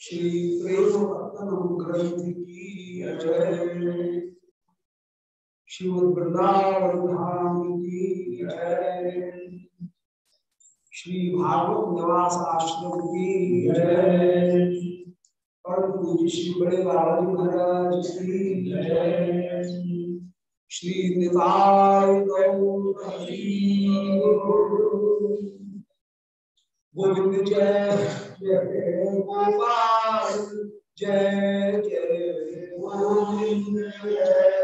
श्री प्रेम ग्रंथ की जय श्रीमद वृंदावन की जय। श्री भागवत निवास आश्रम की जय। परम पूज्य श्री बड़े बाबा जी महाराज की जय। श्री निताय गोविंद जय जय गोपाल, जय जय गोविंद जय।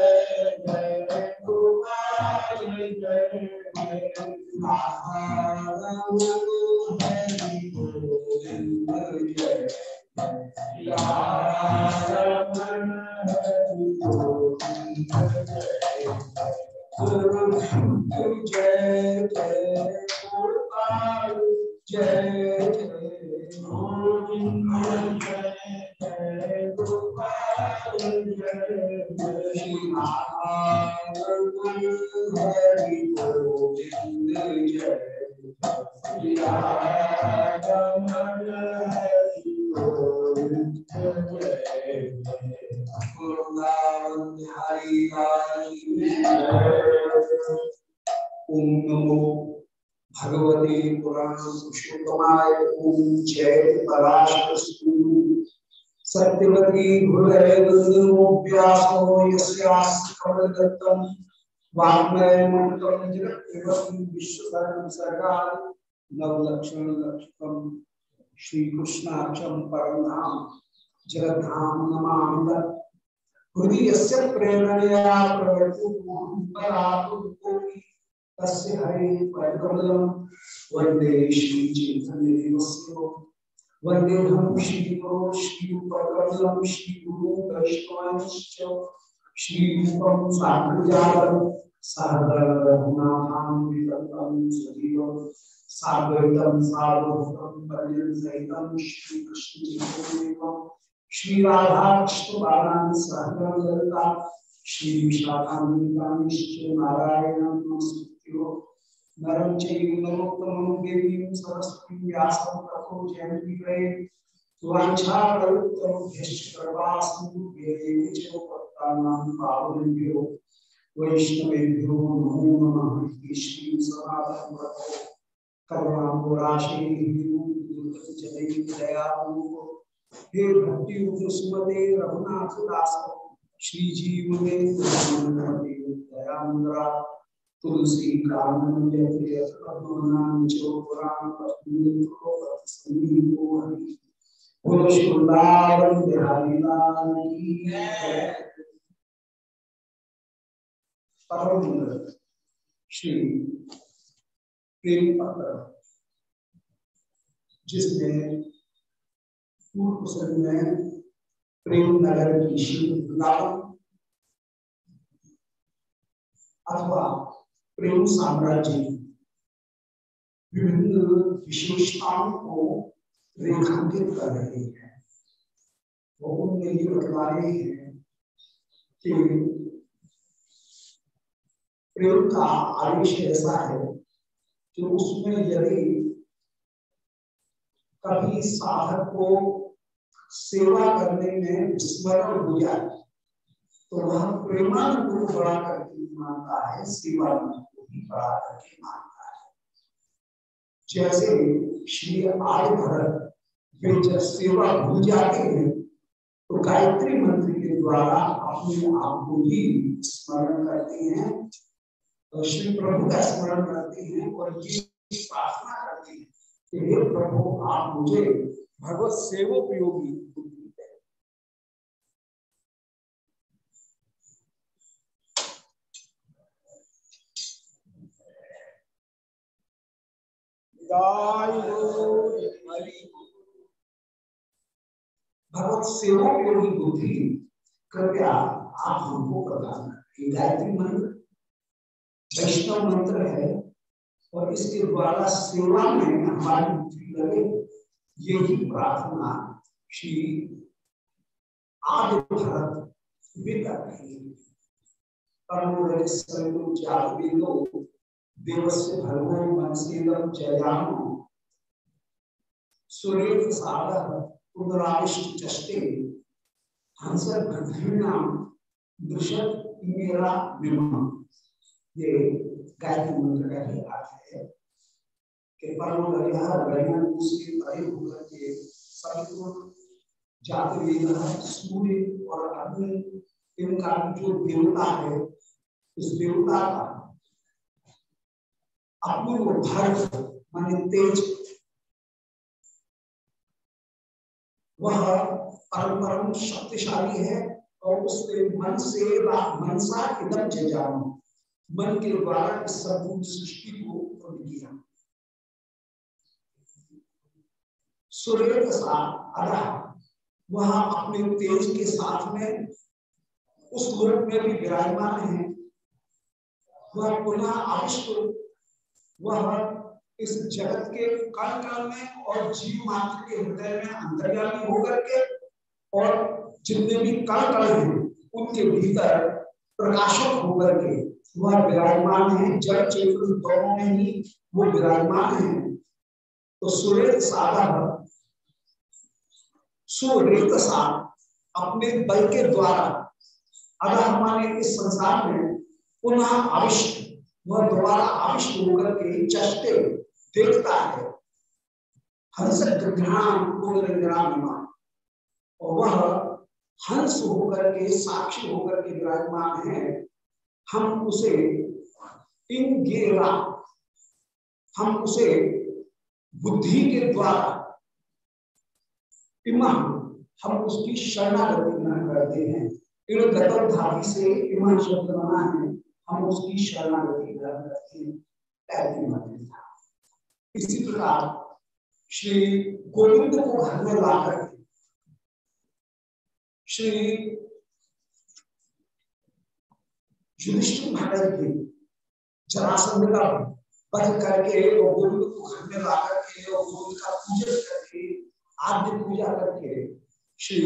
ओम नमो भगवते पुराण पुरुषोत्तमाय ओम जय पराशरस्तु सत्यवती हृदय व्यासो यस्यास्ति मंत्रम जगत्प्रभु विश्वकर्म सरकार नवलक्षण लक्षकम श्री कृष्णाक्षम परम धाम जगद्धाम नमामि हृदय से प्रेरणया प्रवर्तु तस्य हरे परकमलम वंदे श्री चैतन्य देवस्य वंदे हम श्री गुरु श्री परकमलम श्री गुरु वैष्णवश्च श्री रूपम साग्रजातम सहगण रघुनाथान्वितम सजीव साद्वैतम सार्वभौतम परिजन सहितम श्री कृष्ण चैतन्य श्री राधा कृष्ण बालान सहगण ललिता श्री विशाखान्वितानिश्च नारायण नमस्कृत्यो। नरं चैव नरोत्तमं देवीं सरस्वतीं व्यासं ततो जयन्ति करे वाञ्छाकल्पतरुभ्यश्च कृपासिन्धुभ्येव च पत्तानां पावनेभ्यो। वैष्णवेभ्यो नमो नमः। श्री जय दयालु हे भक्ति सुमते रघुनाथ दास श्री जीव में तुलसी कानन परम श्री प्रेम पत्र जिसमें पूर्व में प्रेम नगर की शिव अथवा प्रेम साम्राज्य, विभिन्न विशेषताओं को रेखांकित कर रहे हैं, वो उनमें ये बतला रहे हैं कि प्रेम का आयुष ऐसा है कि उसमें यदि कभी साधक को सेवा करने में स्मरण हो जाए तो वह प्रेमानुकूल बड़ा करके मानता है सेवा को ही बड़ा करके मानता है। जैसे श्री आय भरत वे जब सेवा भूल जाते हैं तो गायत्री मंत्र के द्वारा अपने आप को ही स्मरण करते हैं। तो श्री प्रभु का स्मरण करते हैं और ये प्रार्थना कि हे प्रभु आप मुझे भगवत सेवोपयोगी बुद्धि है भगवत सेवोपयोगी बुद्धि कृपया आप हमको प्रदान गायत्री मंत्र वैष्णव मंत्र है और इसके द्वारा सेवा में हमारी बुद्धि लगे, यही प्रार्थना श्री आदि भरत भी कर रही है हंसर मेरा विमान ये गायत्री मंत्र का ही। अर्थ है कि परम गरिया उसके परे होकर के सवितुर जाति वेद सूर्य और अग्नि इनका जो देवता है, उस देवता का अपूर्व भर्ग माने तेज, वह परम परम शक्तिशाली है और उसके मन से मनसा एकदम जजाऊ मन के द्वारा इस संपूर्ण सृष्टि को उत्पन्न किया। सूर्य के साथ अदा वह अपने तेज के साथ में उस लोक में भी विराजमान है। वह पुनः आविष्ट, वह इस जगत के कण कण में और जीव मात्र के हृदय में अंतर्यामी होकर के और जितने भी कण कण हैं, उनके भीतर प्रकाशक होकर के वह विराजमान है जड़ चेतन दोनों में ही वो विराजमान है। तो सूर्य सागर सूर्य सा अपने बल के द्वारा अगर हमारे इस संसार में पुनः आविष्ट, वह दोबारा आविष्ट होकर के चष्टे देखता है, हंस ग्रहण और वह हंस होकर के, साक्षी होकर के विराजमान है हम उसे इन गिरा हम उसे बुद्धि के द्वारा इमा हम उसकी शरणागति न करते हैं। इन गतम धाती से इमा शब्द बना है। हम उसकी शरणागति ग्रहण करते हैं। इसी प्रकार श्री गोविंद को घर में लाकर श्री युधिष्ठिर भी जरासंध का वध करके और ला करके और का पूजन करके, आद्य पूजा करके श्री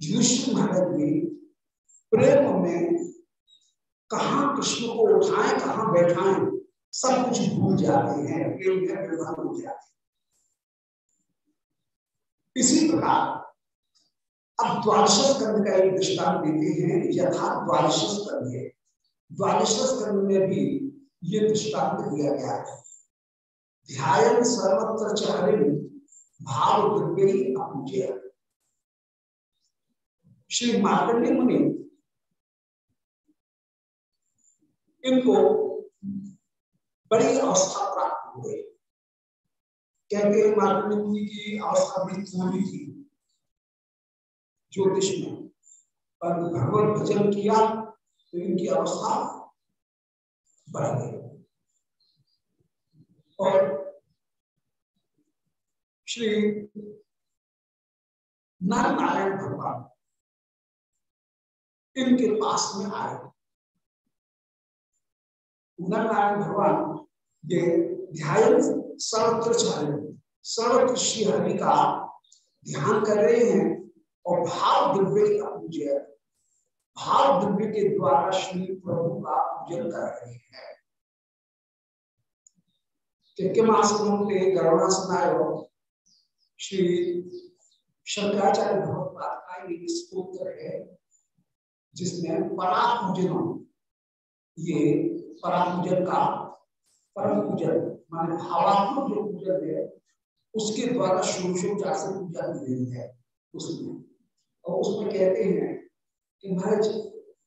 युधिष्ठिर महाराज भी प्रेम में कहा कृष्ण को उठाएँ, कहा बैठाएँ, सब कुछ भूल जाते हैं, प्रेम में व्यवहार हो जाते इसी प्रकार अब द्वादश स्कंद का एक दृष्टान देते हैं यथा द्वादश स्कंद है। द्वादश स्कंद में भी ये दृष्टांत दिया गया है। ध्यान सर्वत्र चहरिन भाव दुर्गे अपूज्य। श्री मार्कंडे मुनि इनको बड़ी अवस्था प्राप्त हो गई। कहते हैं मार्कंडे मुनि की अवस्था बड़ी थोड़ी थी। ज्योतिष में। पर भगवत भजन किया तो इनकी अवस्था बढ़ गई। और श्री नर नारायण भगवान इनके पास में आए। नर नारायण भगवान ये ध्यान सर्वत्र सर्वत्र श्री हरि का ध्यान कर रहे हैं। और भाव द्रव्य का पूजन, भाव द्रव्य के द्वारा श्री प्रभु का पूजन कर रहे हैं। गरुणा सुनायो श्री शंकराचार्य का एक स्त्रोत्र है, जिसमें ये का परम पूजन, माने भावात्मक जो पूजन है, उसके द्वारा शुरू से पूजा की गई है, उसमें। और उसमें कहते हैं कि महाराज,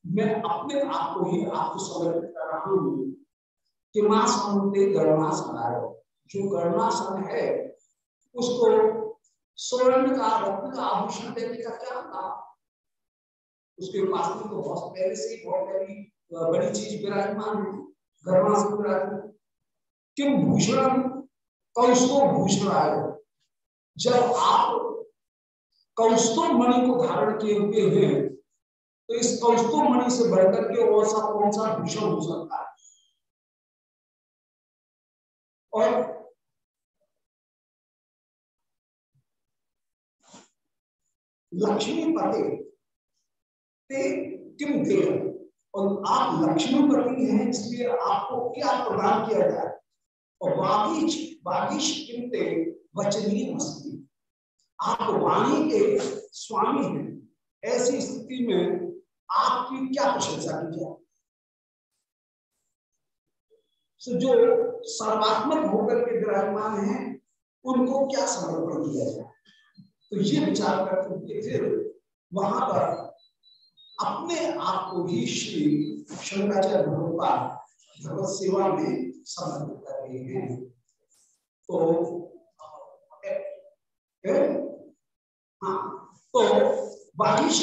मैं अपने आप को ही आपको समर्पित कर रहा हूँ कि माँ समुद्र गणमास बनाए जो गणनासन है, उसको स्वर्ण का, रत्न का आभूषण देने का क्या था? उसके पास में तो बहुत पहले से ही बहुत बड़ी बड़ी चीज़ विराजमान है गर्भासन विराजमान। किम भूषण? कौस्तो भूषण आयो? जब आप कौस्तो मणि को धारण किए हुए हैं तो इस कौस्तो मणि से बढ़कर के और सा कौन सा भूषण हो सकता है? और लक्ष्मी पते ते किम दे और आप लक्ष्मीपति हैं, इसलिए आपको क्या प्रदान किया जाए? और बागीच बागीश किमते वचनीय मस्ती आप वाणी के स्वामी हैं। ऐसी स्थिति में आपकी क्या प्रशंसा की जाए? तो जो सर्वात्मक होकर के विराजमान हैं, उनको क्या समर्पण किया जाए? तो ये विचार करते हुए फिर वहाँ पर अपने आप को ही श्री शंकराचार्य भगवान भगवत सेवा में समर्पित कर रहे हैं। तो हाँ तो बागीश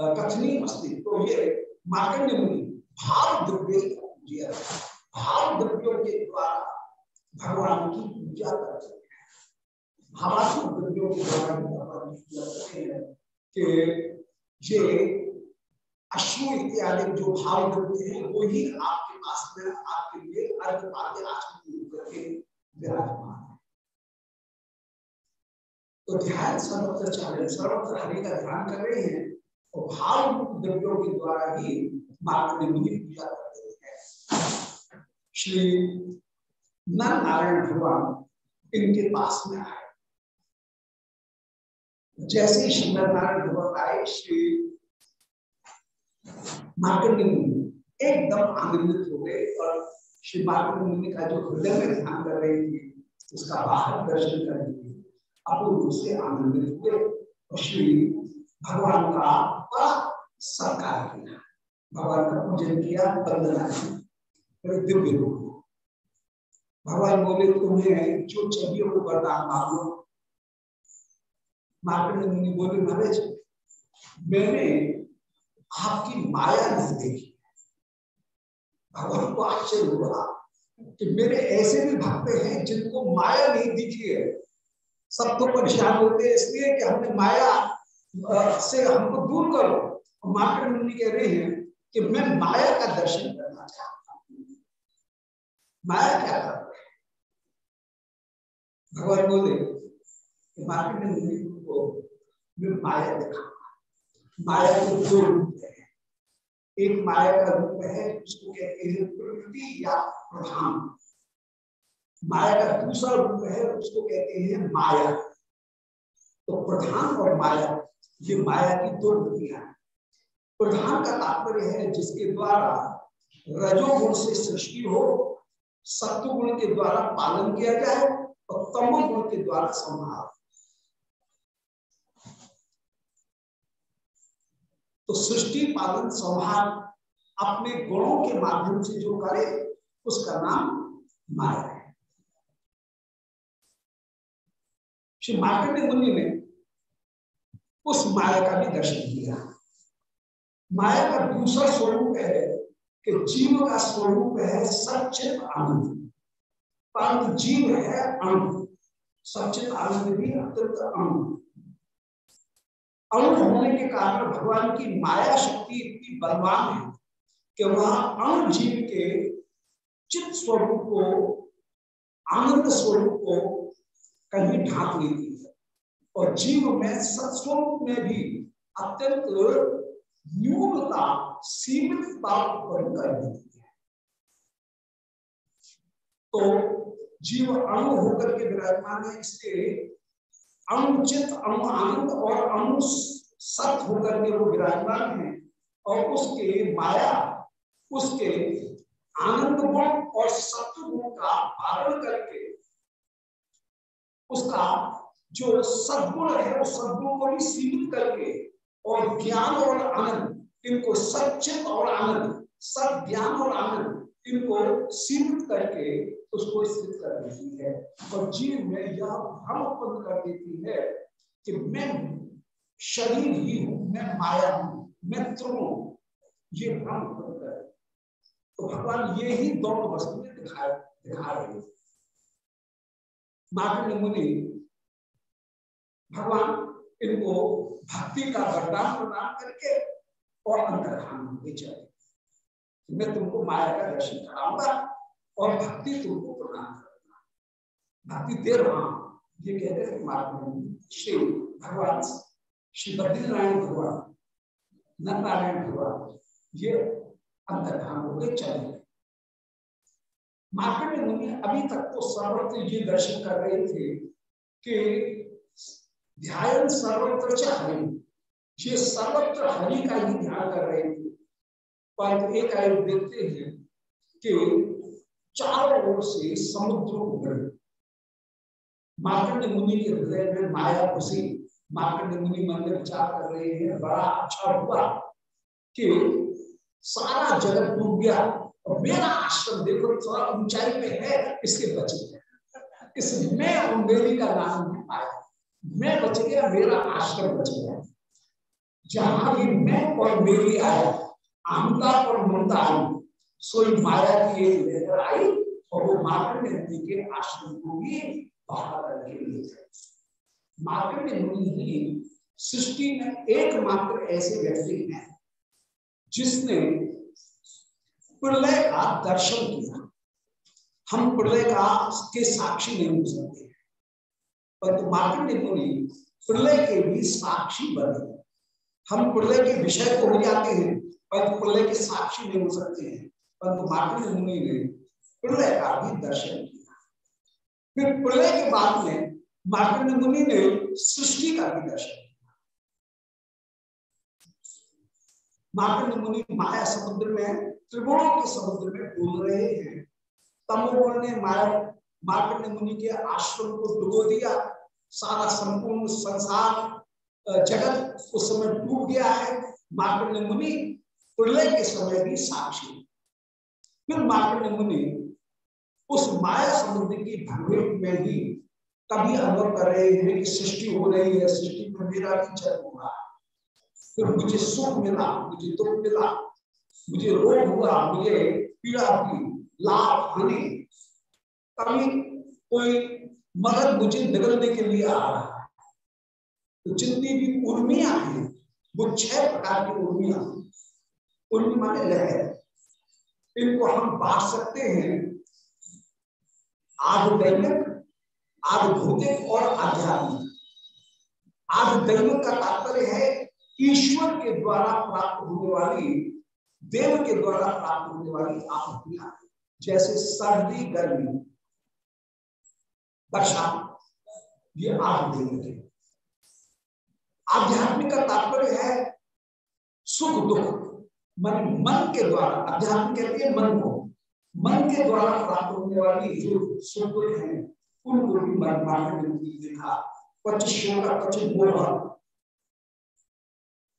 कथनी मस्ती तो ये मार्कंड मुनि भाव द्रव्य भाव द्रव्यों के द्वारा भगवान की पूजा करते हैं। भावात्मक द्रव्यों के द्वारा भगवान की पूजा करते हैं कि ये अश्रु इत्यादि जो भाव द्रव्य है, वो ही आपके पास में, आपके लिए अर्घ पाद्य आचरण करके विराजमान तो ध्यान सर्वत्र चालन सर्वत्र हरि का ध्यान कर रहे हैं और भाव द्रव्यों के द्वारा ही मार्ग मुनि पूजा करते हैं। श्री नर नारायण भगवान इनके पास में आए। जैसे ही श्री नारायण भगवान आए, श्री मार्कंडी मुनि एकदम आनंदित हो गए और श्री मार्कंडी मुनि का जो हृदय में ध्यान कर रहे थे, उसका बाहर दर्शन कर लिए अपूर्व से आनंदित हुए श्री भगवान का बड़ा सत्कार किया। भगवान का पूजन किया, वंदना की दिव्य रूप। भगवान बोले, तुम्हें जो चाहिए वो वरदान मांगो। मार्कंड मुनि बोले, महाराज, मैंने आपकी माया नहीं देखी। भगवान को आश्चर्य हुआ कि मेरे ऐसे भी भक्त हैं जिनको माया नहीं दिखी है। सब तो परेशान होते हैं, इसलिए कि हमने माया से हमको दूर करो। मार्केट मुनि कह रहे हैं कि मैं माया का दर्शन करना चाहता हूँ। माया क्या रहे भगवान बोले मार्केट मुनि को मैं माया दिखा माया के दो रूप है। एक माया का रूप है उसको कहते हैं प्रकृति या प्रधान। माया का दूसरा रूप है, उसको कहते हैं माया। तो प्रधान और माया, ये माया की दो वृत्तियाँ प्रधान का तात्पर्य है, जिसके द्वारा रजोगुण से सृष्टि हो सत्व गुण के द्वारा पालन किया जाए और तमो गुण के द्वारा संहार तो सृष्टि, पालन, संहार अपने गुणों के माध्यम से जो करे, उसका नाम माया श्री मार्कंडे मुनि ने उस माया का भी दर्शन किया। माया का दूसरा स्वरूप है कि जीव का स्वरूप है सचित आनंद। परंतु जीव है अणु। सचित आनंद भी अत्यंत अणु। अणु होने के कारण भगवान की माया शक्ति इतनी बलवान है कि वह अणु जीव के चित स्वरूप को, आनंद स्वरूप को कहीं ढांक लेती है। और जीव में, सत्स्वरूप में भी अत्यंत न्यूनता सीमितता उत्पन्न कर देती है। तो जीव अणु होकर के विराजमान है इसलिए अनुचित अणु आनंद और अणु सत होकर के वो विराजमान है और उसके माया, उसके आनंद गुण और सत्व गुण का पालन करके उसका जो सदगुण है उस सदगुण को भी सीमित करके और ज्ञान और आनंद, इनको सचित और आनंद सद ज्ञान और आनंद, इनको सीमित करके उसको स्थित कर देती है। और जीव में यह भ्रम उत्पन्न कर देती है कि मैं शरीर ही हूँ, मैं माया हूँ, मैं त्रुण ये भ्रम उत्पन्न कर तो भगवान ये ही दोनों वस्तु में दिखा दिखा रहे मार्ग मुनि भगवान इनको भक्ति का वरदान प्रदान करके और अंतर्धान चले। मैं तुमको माया का दर्शन कराऊँगा और भक्ति तुमको प्रदान करूँगा। भक्ति दे रहा हूँ, ये कहते हैं मार्ग श्री भगवान, श्री बद्रीनारायण भगवान नारायण भगवान, ये अंतर्धान होकर चले। मार्केट मुनि अभी तक तो सर्वत्र ये दर्शन कर रहे थे कि ध्यान सर्वत्र चाहे ये सर्वत्र हरि का ही ध्यान कर रहे थे। पर एक आयोग देखते हैं कि चारों ओर से समुद्र उभरे। मार्कंड मुनि के हृदय में माया घुसी। मार्कंड मुनि मन में विचार कर रहे हैं, बड़ा अच्छा हुआ कि सारा जगत डूब गया। मेरा आश्रम देखो, थोड़ा ऊंचाई पे है, इसके बचे। इस मैं और मेरी का नाम नहीं पाया मैं बच गया, मेरा आश्रम बच गया। जहाँ भी मैं और मेरी आया आमता और ममता आई। सोई माया की एक लेकर आई और वो मार्कंड मुनि के आश्रम को भी बाहर करके ले मुनि ही सृष्टि में एकमात्र ऐसे व्यक्ति हैं जिसने प्रलय का दर्शन किया। हम प्रलय का के साक्षी नहीं हो सकते। परंतु मार्कंडे मुनि प्रलय के भी साक्षी बने। हम प्रलय के विषय को हो जाते हैं, परंतु प्रलय के साक्षी नहीं हो सकते हैं। परंतु मार्कंडे मुनि ने प्रलय का भी दर्शन किया। फिर प्रलय के बाद में मार्कंडे मुनि ने सृष्टि का भी दर्शन मार्कंड मुनि माया समुद्र में त्रिगुणों के समुद्र में डूब रहे हैं। तमोगुण ने माया मार्कंड मुनि के आश्रम को डुबो दिया। सारा संपूर्ण संसार जगत उस समय डूब गया है। मार्कंड मुनि प्रलय के समय भी साक्षी। फिर मार्कंड मुनि उस माया समुद्र की भंगेट में ही कभी अनुभव कर रहे हैं कि सृष्टि हो रही है। सृष्टि में मेरा भी जन्म हुआ। फिर मुझे सुख मिला, मुझे दुख मिला। मुझे रोग हुआ, मुझे पीड़ा हुई, लाभ, हानि। कभी कोई मदद मुझे निगलने के लिए आ रहा है। तो जितनी भी उर्मिया हैं, वो छह प्रकार की उर्मिया उर्मी माने लहर इनको हम बांट सकते हैं आध दैनिक आध भौतिक और आध्यात्मिक। आध दैनिक का तात्पर्य है, ईश्वर के द्वारा प्राप्त होने वाली देव के द्वारा प्राप्त होने वाली आपत्तियाँ जैसे सर्दी, गर्मी, वर्षा, ये देव है। आध्यात्मिक का तात्पर्य है सुख, दुख, मन मन के द्वारा। अध्यात्म कहते हैं मन को। मन के द्वारा प्राप्त होने वाली जो सुख, दुख है, उनको भी मन मार्ग देखा पच शोक पच मोह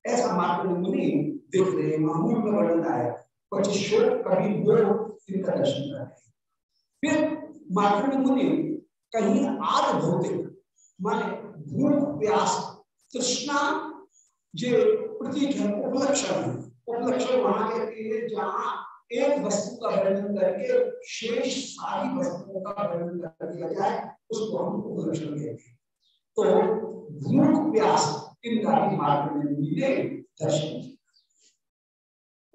ऐसा मार्ग मुनि देख रहे हैं में वर्णन आया। कुछ शोक कभी इनका दर्शन कर रहे फिर मुनि कहीं भौतिक माने भूख प्यास प्रतीक है, उपलक्षण है। उपलक्षण वहाँ कहते हैं जहाँ एक वस्तु का वर्णन करके, शेष सारी वस्तुओं का वर्णन कर दिया जाए, उसको हम उपलक्षण कहते हैं। तो भूख प्यास इनका भी मार्ग ने दर्शन किया।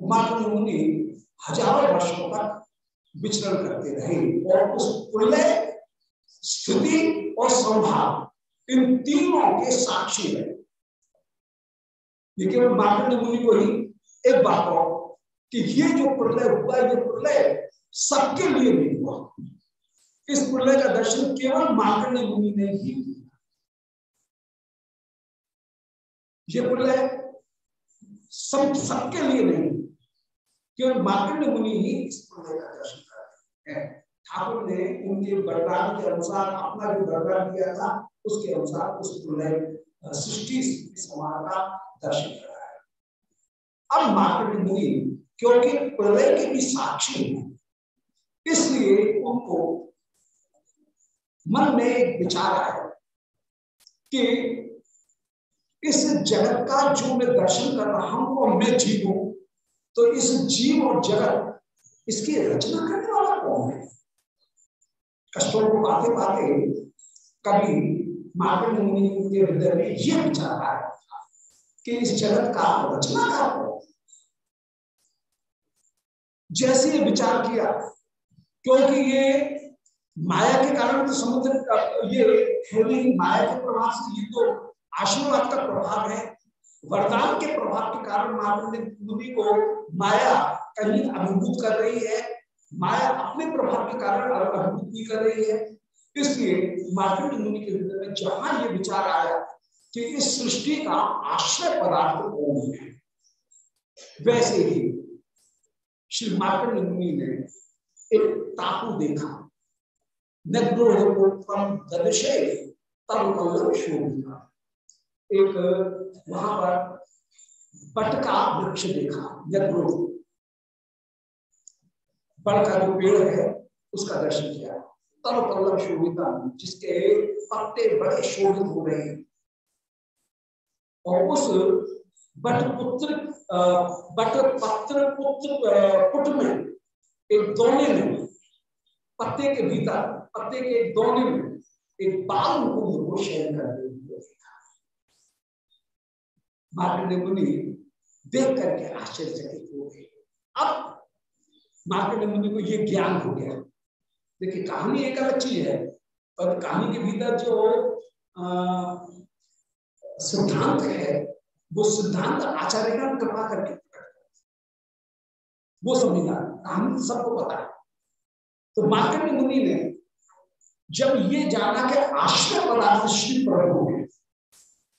मार्ग मुनि हज़ारों वर्षों तक विचरण करते रहे और उस प्रलय स्थिति और संभाव इन तीनों के साक्षी है ये केवल मुनि को ही एक बात हो कि ये जो प्रलय हुआ, ये प्रलय सबके लिए नहीं हुआ। इस प्रलय का दर्शन केवल मार्कंड मुनि ने ही ये प्रलय सब, सबके लिए नहीं केवल मार्कंड मुनि ही इस प्रलय का दर्शन कर रहे ठाकुर ने उनके वरदान के अनुसार अपना जो वरदान दिया था, उसके अनुसार उस प्रलय सृष्टि समाज का दर्शन कराया अब मार्कंड मुनि क्योंकि प्रलय के भी साक्षी हैं, इसलिए उनको मन में एक विचार आया कि इस जगत का जो मैं दर्शन कर रहा हूँ और मैं जीव हूँ तो इस जीव और जगत, इसकी रचना करने वाला कौन है? कष्टों को पाते पाते कभी मार्ग मुनि के हृदय में यह विचार आया कि इस जगत का रचना कौन जैसे ये विचार किया, क्योंकि ये माया के कारण तो समुद्र, ये माया के प्रभाव से ये तो आशीर्वाद का प्रभाव है। वरदान के प्रभाव के कारण मुनि को माया कहीं अभिभूत कर रही है। माया अपने प्रभाव के कारण अभिभूत भी कर रही है। इसलिए मार्केट मुनि के हृदय में जहाँ ये विचार आया कि इस सृष्टि का आश्रय पदार्थ कौन है, वैसे ही श्री मार्कंड मुनि ने एक टापू देखा। एक वहाँ पर बट का वृक्ष देखा नग्रो बड़ का जो पेड़ है, उसका दर्शन किया। तब पल्लव शोभिता, जिसके पत्ते बड़े शोभित हो रहे हैं। और उस बट पुत्र बट पत्र पुत्र पुट में, एक दोने में, पत्ते के भीतर, पत्ते के दोने में, एक बाल मुकुंद को शयन हुए देखा मार्कंडे मुनि देख करके आश्चर्यचकित हो गए। अब मार्कंडे मुनि को ये ज्ञान हो गया। देखिए, कहानी एक अलग चीज़ है और कहानी के भीतर जो सिद्धांत है, वो सिद्धांत आचार्य का कृपा करके वो समझदार, कहानी सबको पता है। तो मार्केट मुनि ने, जब ये जाना कि आश्रय पदार्थ श्री प्रभु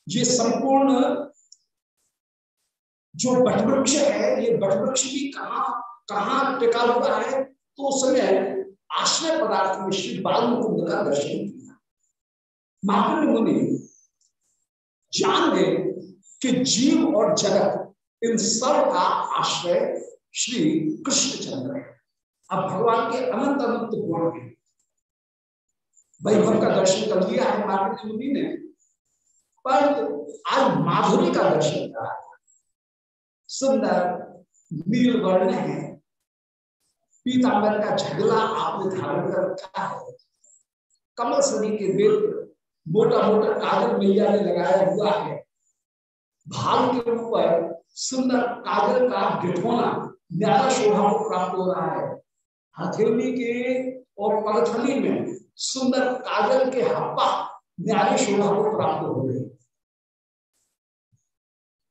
ये संपूर्ण जो बटवृक्ष है, ये बटवृक्ष भी कहा कहा टिका हुआ है तो उस समय आश्रय पदार्थ में श्री बाल मुकुंद का दर्शन किया। महापुण्य मुनि जान गए कि जीव और जगत, इन सब का आश्रय श्री कृष्ण चंद्र है। अब भगवान के अनंत अनंत गुण है। वैभव का दर्शन कर लिया है मार्केट मुनि ने पर आज माधुरी का दर्शन करा। सुंदर नील वर्ण है। पीताम्बर का झगला आपने धारण कर रखा है। कमल सनी के वेद मोटा मोटा कागज़ मैया ने लगाया हुआ है। भाल के ऊपर सुंदर कागज़ का गिठोना न्यारा शोभा को प्राप्त हो रहा है। हथेली के और पगथली में सुंदर कागज़ के हप्पा न्यारे शोभा को प्राप्त हो रहे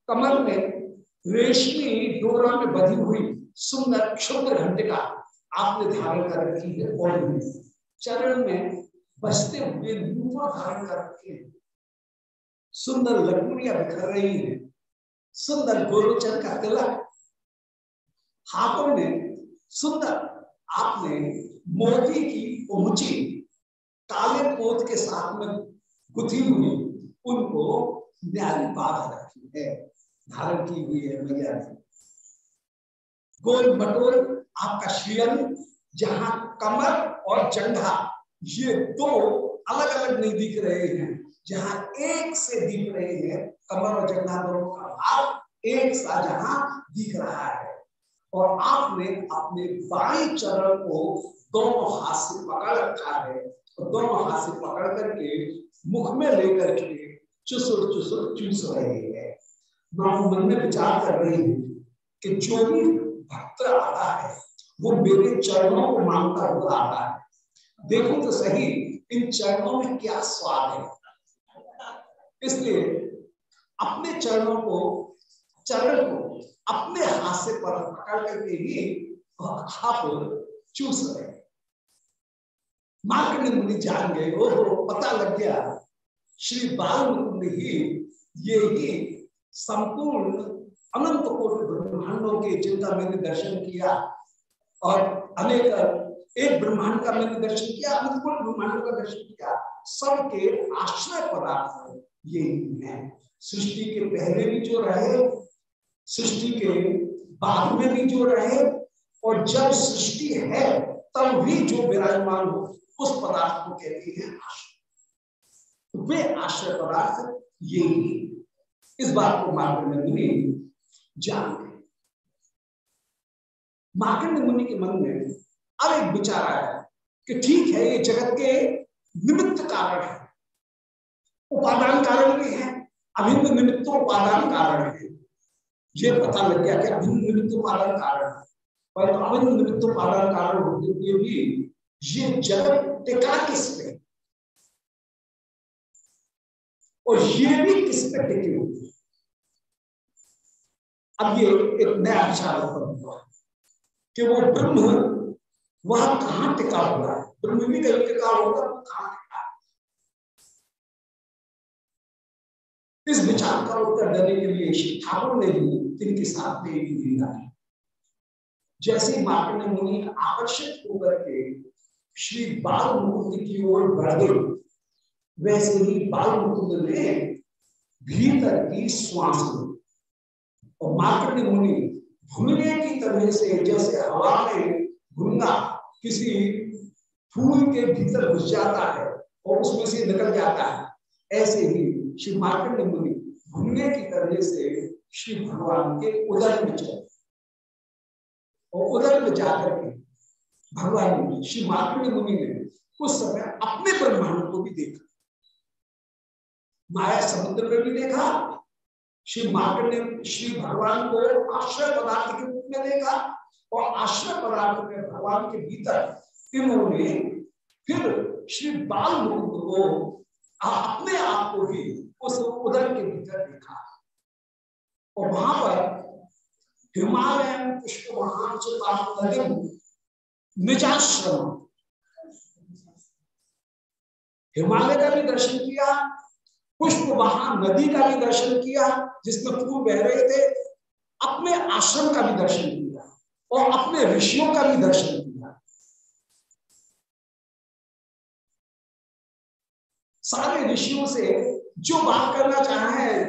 कमल में रेशमी डोरा में बधी हुई सुंदर क्षुद्र घंटिका आपने धारण कर रखी है, और चरण में बसते हुए नूपुर धारण कर रखे सुंदर लकड़ियाँ बिखर रही है। सुंदर गोलोचन का तिलक हाथों में सुंदर आपने मोती की ऊँची काले पोत के साथ में गुथी हुई, उनको न्यारी बात रखी है। धारण की हुई है मैया गोल मटोल आपका श्रीअंग जहाँ कमर और जंघा ये दो अलग अलग नहीं दिख रहे हैं। जहाँ एक से दिख रहे हैं, कमर और जंघा दोनों का भाव एक सा जहाँ दिख रहा है। और आपने अपने बाई चरण को दोनों हाथ से पकड़ रखा है। और दोनों हाथ से पकड़ करके मुख में लेकर के चुसुर चुसुर चूस रहे हैं। मन में विचार कर रहे हैं कि जो भी भक्त आता है, वो मेरे चरणों को माँगता हुआ आता है। देखो तो सही, इन चरणों में क्या स्वाद है? इसलिए अपने चरणों को, चरण को अपने हाथ से पर पकड़ करके ही आप चूस रहे मार्कंड मुनि जान गए, ओहो, पता लग गया, श्री बाल ही ये ही संपूर्ण अनंत कोटि ब्रह्मांडों के जिनका मैंने दर्शन किया और अनेक एक ब्रह्मांड का मैंने दर्शन किया अनंत कोटि ब्रह्मांडों का दर्शन किया, सबके आश्रय पदार्थ ये है। सृष्टि के पहले भी जो रहे, सृष्टि के बाद में भी जो रहे, और जब सृष्टि है, तब भी जो विराजमान हो, उस पदार्थ को कहते हैं आश्रय। वे आश्रय पदार्थ यही इस बात को मार्कंड मुनि जान गए मार्कंड मुनि के मन में अब एक विचार आया कि ठीक है, ये जगत के निमित्त कारण है। उपादान कारण भी है, अभिन्न निमित्त उपादान कारण है। ये पता लग गया कि अभिन्न निमित्त उपादान कारण है। तो अभिन्न निमित्त उपादान कारण होते हुए भी ये जगत टिका किस पे और ये भी किस पे टिके हुए अब ये एक नया विचार उत्पन्न हुआ कि वो ब्रह्म, वह कहाँ टिका हुआ? है ब्रह्म भी कहीं टिका होगा? वो कहाँ टिका? इस विचार का उत्तर देने के लिए श्री ठाकुर ने भी इनके साथ में दिया जैसे मार्कंड मुनि आकर्षित होकर के श्री बाल मुकुंद की ओर बढ़ गए, वैसे ही बाल मुकुंद ने भीतर की श्वास और मार्कंड मुनि भूलने की तरह से जैसे हवा में भूँगा किसी फूल के भीतर घुस जाता है और उसमें से निकल जाता है, ऐसे ही श्री मार्कंड मुनि घूमने की तरह से श्री भगवान के उदर में चले और उदर में जाकर के भगवान श्री मार्कंड मुनि ने उस समय अपने ब्रह्मांड को भी देखा। माया समुद्र में भी देखा श्री ने श्री भगवान को आश्रय पदार्थ के रूप में देखा और आश्रय पदार्थ में भगवान के भीतर इन्होंने फिर श्री बाल मुकुंद को अपने आप को भी उस उदर के भीतर देखा। और वहाँ पर हिमालय पुष्प महान निजाश्रम। हिमालय का भी दर्शन किया पुष्प वहाँ नदी का भी दर्शन किया, जिसमें फूल बह रहे थे, अपने आश्रम का भी दर्शन किया और अपने ऋषियों का भी दर्शन किया। सारे ऋषियों से जो बात करना चाहे,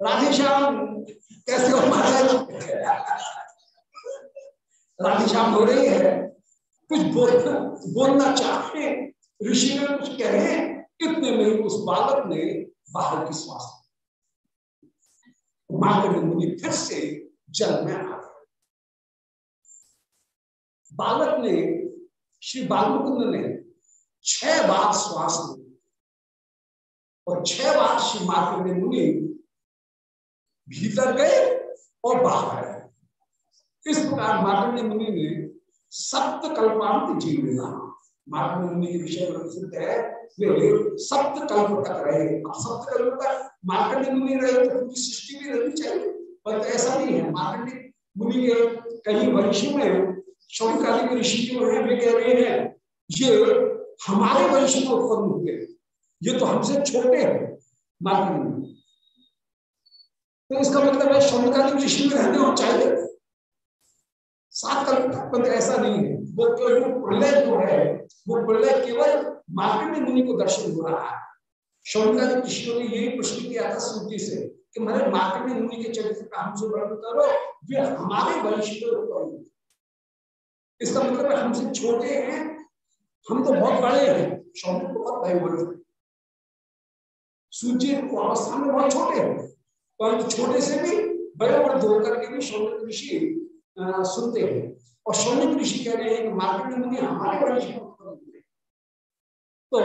राधे श्याम, कैसे हो महाराज राधे श्याम हो रही है, कुछ बोलना बोलना चाहते ऋषि में कुछ कहे इतने में, उस बालक ने बाहर की श्वास मार्ग मुनि फिर से जल में आ गए बालक ने, श्री बालमुकुंद ने छह बार श्वास ली और छह बार श्री मार्ग मुनि भीतर गए और बाहर आए। इस प्रकार मार्ग मुनि ने सप्त कल्पांत जीव मार्ग मुनि के विषय प्रसिद्ध है। वे सप्त तक रहे अब तक मार्कंड मुनि रहे तो पूरी सृष्टि भी रहनी चाहिए। पर तो ऐसा नहीं है। मार्कंड मुनि के कई वर्ष में शौकालिक ऋषि जो है वे कह रहे हैं, ये हमारे वंश में उत्पन्न हुए ये तो हमसे छोटे हैं। मार्कंड मुनि। तो इसका मतलब है शौकालिक ऋषि में रहने और चाहिए। सात कल्प तक पर ऐसा नहीं है। वो केवल प्रलय जो है, वो प्रलय केवल मार्केट मुनि को दर्शन हो रहा है। शौनकादि ऋषियों ने यही प्रश्न किया था सूची से कि मेरे मार्केट मुनि के चरित्र का हमसे वर्णन करो, वे हमारे वंश में इसका मतलब हमसे छोटे हैं, हम तो बहुत बड़े हैं शौनक तो बहुत बड़े बड़े सूची अवस्था में बहुत छोटे हैं, परंतु छोटे से भी, बड़े बड़े दो करके भी शौनक ऋषि सुनते हैं। और शौनक ऋषि कह रहे हैं कि मार्केट मुनि हमारे में तो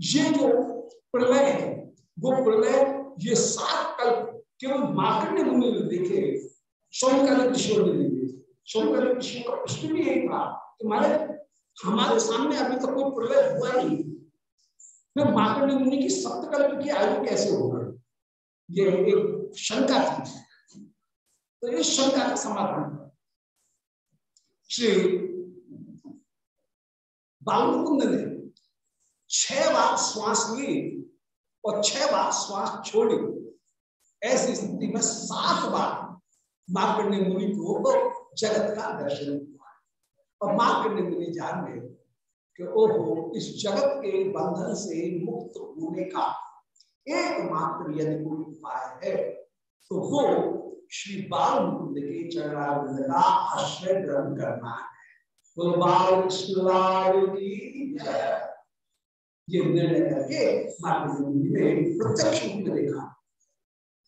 ये जो प्रलय है, वो प्रलय ये सात कल्प केवल मार्कंड मुनि ने देखे शौनकालिक ऋषियों ने देखे। शौनकालिक ऋषियों का प्रश्न भी यही था कि मारे, हमारे सामने अभी तक कोई प्रलय हुआ नहीं। फिर मार्कंड मुनि की सप्तकल्प की आयु कैसे होगा ये एक शंका थी। तो इस शंका का समाधान। श्री बालमुकुंद ने छह बार श्वास ली और छह बार श्वास छोड़ी ऐसी स्थिति में सात बार मार्कंडे मुनि को जगत का दर्शन हुआ और मार्कंडे मुनि जान गए कि ओहो इस जगत के बंधन से मुक्त होने का एकमात्र यदि कोई उपाय है तो वो श्री बाल मुकुंद के चरणारविंद का आश्रय ग्रहण करना है। ये निर्णय करके मार्ग ने प्रत्यक्ष रूप में देखा।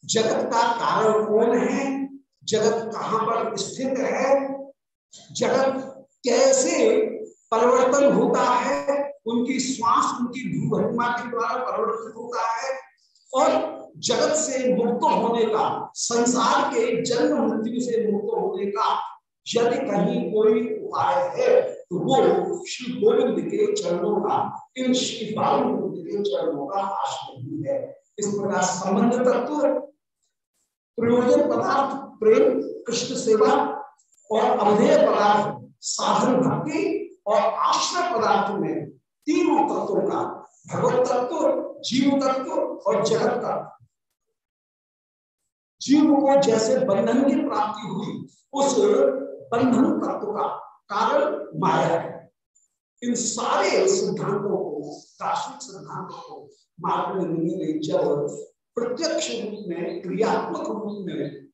जगत का कारण कौन है? जगत कहाँ पर स्थित है? जगत कैसे परिवर्तन होता है? उनकी श्वास, उनकी भूभरिमा के द्वारा परिवर्तित होता है? और जगत से मुक्त होने का, संसार के जन्म मृत्यु से मुक्त होने का यदि कहीं कोई उपाय है तो वो श्री गोविंद के चरणों का, इन श्री बाल के चरणों का आश्रय ही है। इस प्रकार संबंध तत्व, प्रयोजन पदार्थ, प्रेम, कृष्ण सेवा और अवधेय पदार्थ, साधन भक्ति और आश्रय पदार्थ में तीनों तत्वों का भगवत तत्व जीव तत्व और जगत तत्व जीव को जैसे बंधन की प्राप्ति हुई, उस बंधन तत्व का कारण माया है। इन सारे सिद्धांतों को दार्शनिक सिद्धांतों को मार्ग ने जब प्रत्यक्ष रूप में, क्रियात्मक रूप में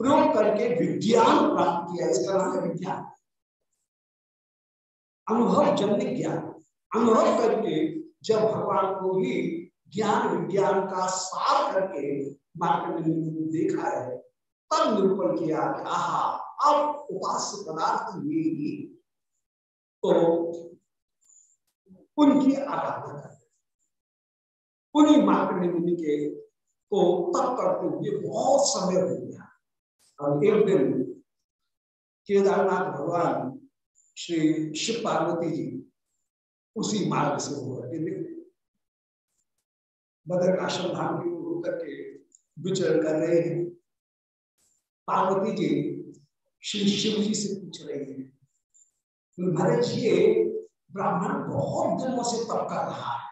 प्रयोग करके विज्ञान प्राप्त किया इसका नाम है विज्ञान। अनुभव जन्य ज्ञान, अनुभव करके जब भगवान को ही ज्ञान विज्ञान का सार करके मार्ग में देखा है, तब निरूपण किया कि आहा, अब उपास्य पदार्थ ये ही। तो उनकी आराधना कर उन्हीं मार्ग के को तब करते हुए बहुत समय हो गया। और एक दिन केदारनाथ भगवान श्री शिव पार्वती जी उसी मार्ग से हो रहे बद्रकाश्रम धाम की ओर होकर के विचरण कर रहे हैं। पार्वती जी श्री शिव जी से पूछ रहे हैं महाराज, ये ब्राह्मण बहुत दिनों से तप कर रहा है।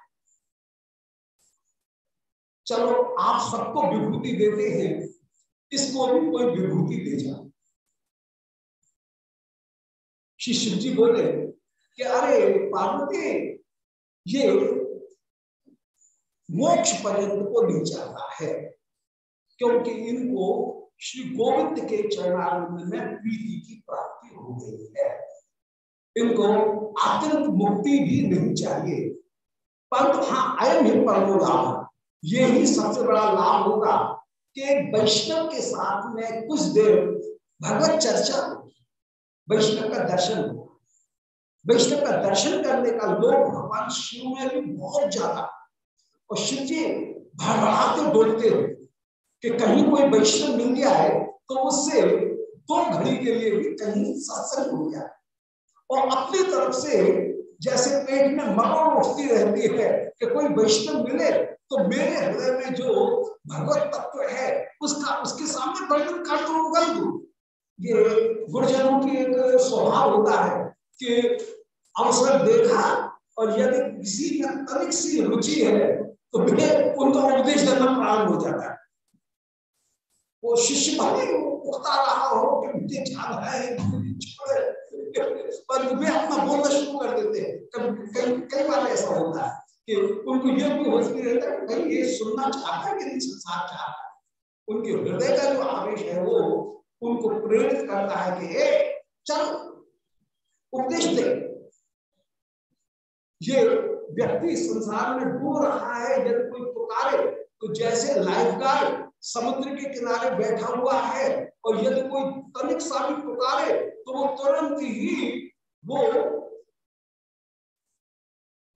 चलो, आप सबको विभूति देते हैं, इसको भी कोई विभूति दे जाओ श्री शिव जी बोले कि अरे पार्वती, ये मोक्ष पर्यंत को नहीं चाहता है, क्योंकि इनको श्री गोविंद के चरणारविंद में प्रीति की प्राप्ति हो गई है। इनको आतंक मुक्ति भी नहीं चाहिए। परंतु हाँ अयम ही परमो लाभ। ये ही सबसे बड़ा लाभ होगा कि वैष्णव के साथ में कुछ देर भगवत चर्चा वैष्णव का दर्शन हो वैष्णव का दर्शन करने का लोग भगवान शिव में भी बहुत ज़्यादा। और शिव जी भड़बड़ाते बोलते हैं कि कहीं कोई वैष्णव मिल गया है तो उससे दो घड़ी के लिए भी कहीं सत्संग हो गया। और अपनी तरफ़ से जैसे पेट में मरोड़ उठती रहती है कि कोई वैष्णव मिले तो मेरे हृदय में जो भगवत तत्व है, उसका, उसके सामने वर्णन कर दू कर दू। ये गुरुजनों की एक स्वभाव होता है कि अवसर देखा और यदि किसी में तनिक सी रुचि है तो उनका उपदेश करना प्रारंभ हो जाता है। वो शिष्य भले उठता रहा हो, कि मुझे ध्यान है पर वे अपना बोलना शुरू कर देते हैं। कई बार ऐसा होता है कि उनको ये भी होश नहीं रहता कि भाई, ये सुनना चाहता है कि नहीं, संसार चाहता है। उनके हृदय का जो आवेश है वो उनको प्रेरित करता है कि चल उपदेश दे। ये व्यक्ति संसार में डूब रहा है यदि कोई पुकारे तो जैसे लाइफ गार्ड समुद्र के किनारे बैठा हुआ है, और यदि कोई तनिक सा भी पुकारे तो वो तुरंत ही वो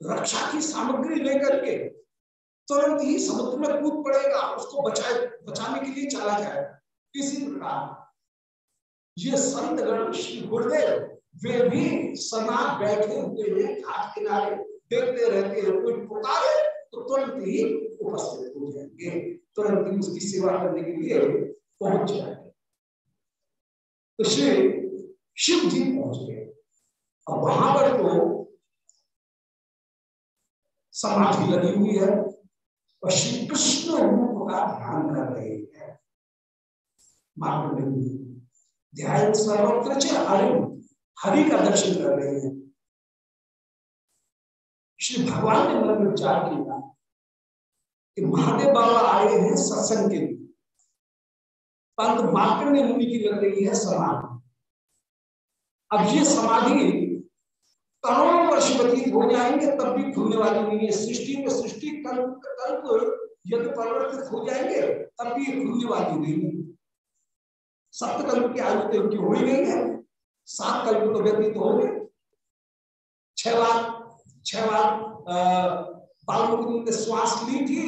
रक्षा की सामग्री लेकर के तुरंत ही समुद्र में कूद पड़ेगा, उसको बचाए, बचाने के लिए चला जाएगा। इसी प्रकार ये संत गण श्री गुरुदेव वे भी सना बैठे हुए हैं, घाट किनारे, देखते रहते हैं, कोई पुकारे तो तुरंत ही उपस्थित हो जाएँगे। तुरंत ही उसकी सेवा करने के लिए पहुँच जाएँगे। तो श्री शिव जी पहुँच गए। और वहाँ पर तो समाधि लगी हुई है और श्री कृष्ण रूप का ध्यान कर रहे हैं। मार्ग ध्यान सर्वत्र हरि हरि का दर्शन कर रहे हैं। श्री भगवान ने मन में विचार किया कि महादेव बाबा आए हैं सत्संग के लिए। परंतु मार्कंडे मुनि की लग रही है समाधि। अब ये समाधि करोड़ों वर्ष व्यतीत हो जाएँगे, तब भी खुलने वाली नहीं है। सृष्टि में सृष्टि, कल्प यदि परिवर्तित हो जाएँगे, तब भी खुलने वाली नहीं है। सप्त कल्प की आयु तो इनकी हो ही नहीं है। सात कल्प तो व्यतीत हो गए। छह बार छह बार ने श्वास ली थी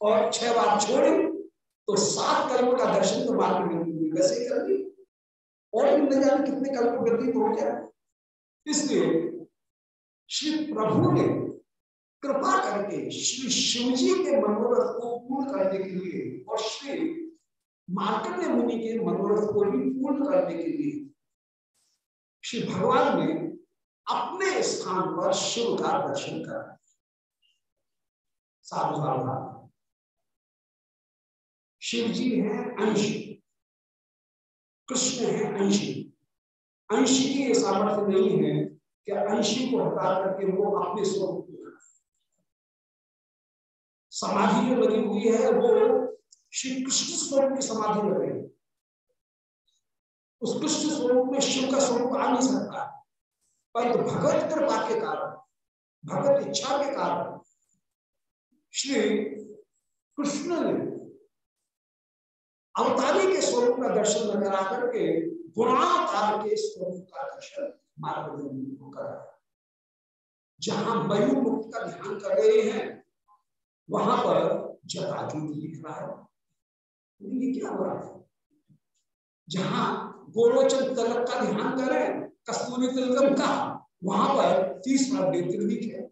और छह बार छोड़ी तो सात कल्प का दर्शन तो मार्ग वैसे कर दी और न कितने कल्प व्यतीत हो गया। इसलिए श्री प्रभु ने कृपा करके श्री शिव जी के मनोरथ को पूर्ण करने के लिए और श्री मार्कंडे मुनि के मनोरथ को भी पूर्ण करने के लिए श्री भगवान ने अपने स्थान पर शिव का दर्शन कर। शिव जी है अंश, कृष्ण है अंशी। अंशी की सामर्थ्य नहीं है कि अंशी को हटा करके वो अपने स्वरूप समाधि जो लगी हुई है, वो श्री कृष्ण स्वरूप की समाधि लग रही उस कृष्ण स्वरूप में शिव का स्वरूप आ नहीं सकता। परंतु तो भगवत कृपा के कारण, भगवत इच्छा के कारण श्री कृष्ण ने अवतारी के स्वरूप का दर्शन न करा करके गुणावतार के स्वरूप का दर्शन मार्ग को कराया जहाँ मयू मुक्त का ध्यान कर रहे हैं, वहाँ पर जटाजू दिख रहा है। ये क्या हो रहा है? जहाँ गोरोचन तलक का ध्यान करें, कस्तूरी तिलकम का, वहाँ पर तीसरा नेत्र दिखे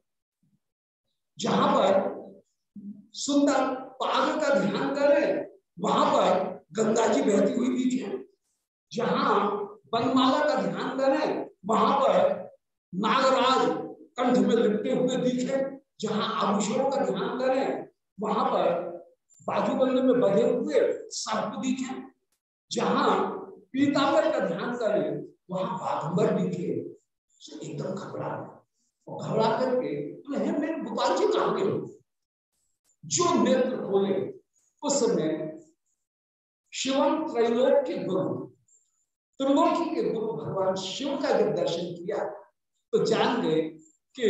जहाँ पर सुंदर पाग का ध्यान करें, वहाँ पर गंगा जी बहती हुई दिखे जहाँ बनमाला का ध्यान करें, वहाँ पर नागराज कंठ में लिपटे हुए दिखे जहाँ आभूषणों का ध्यान करें, वहाँ पर बाजूबंद में बधे हुए सर्प दिखे जहाँ पीताम्बर का ध्यान करें वहाँ बाघंबर दिखे एकदम घबरा और घबरा करके मेरे गोपाल जी कहा गए जो नेत्र खोले, उस समय शिवम त्रैलोक के गुरु, त्रिलोकी के गुरु भगवान शिव का जब दर्शन किया तो जान गए कि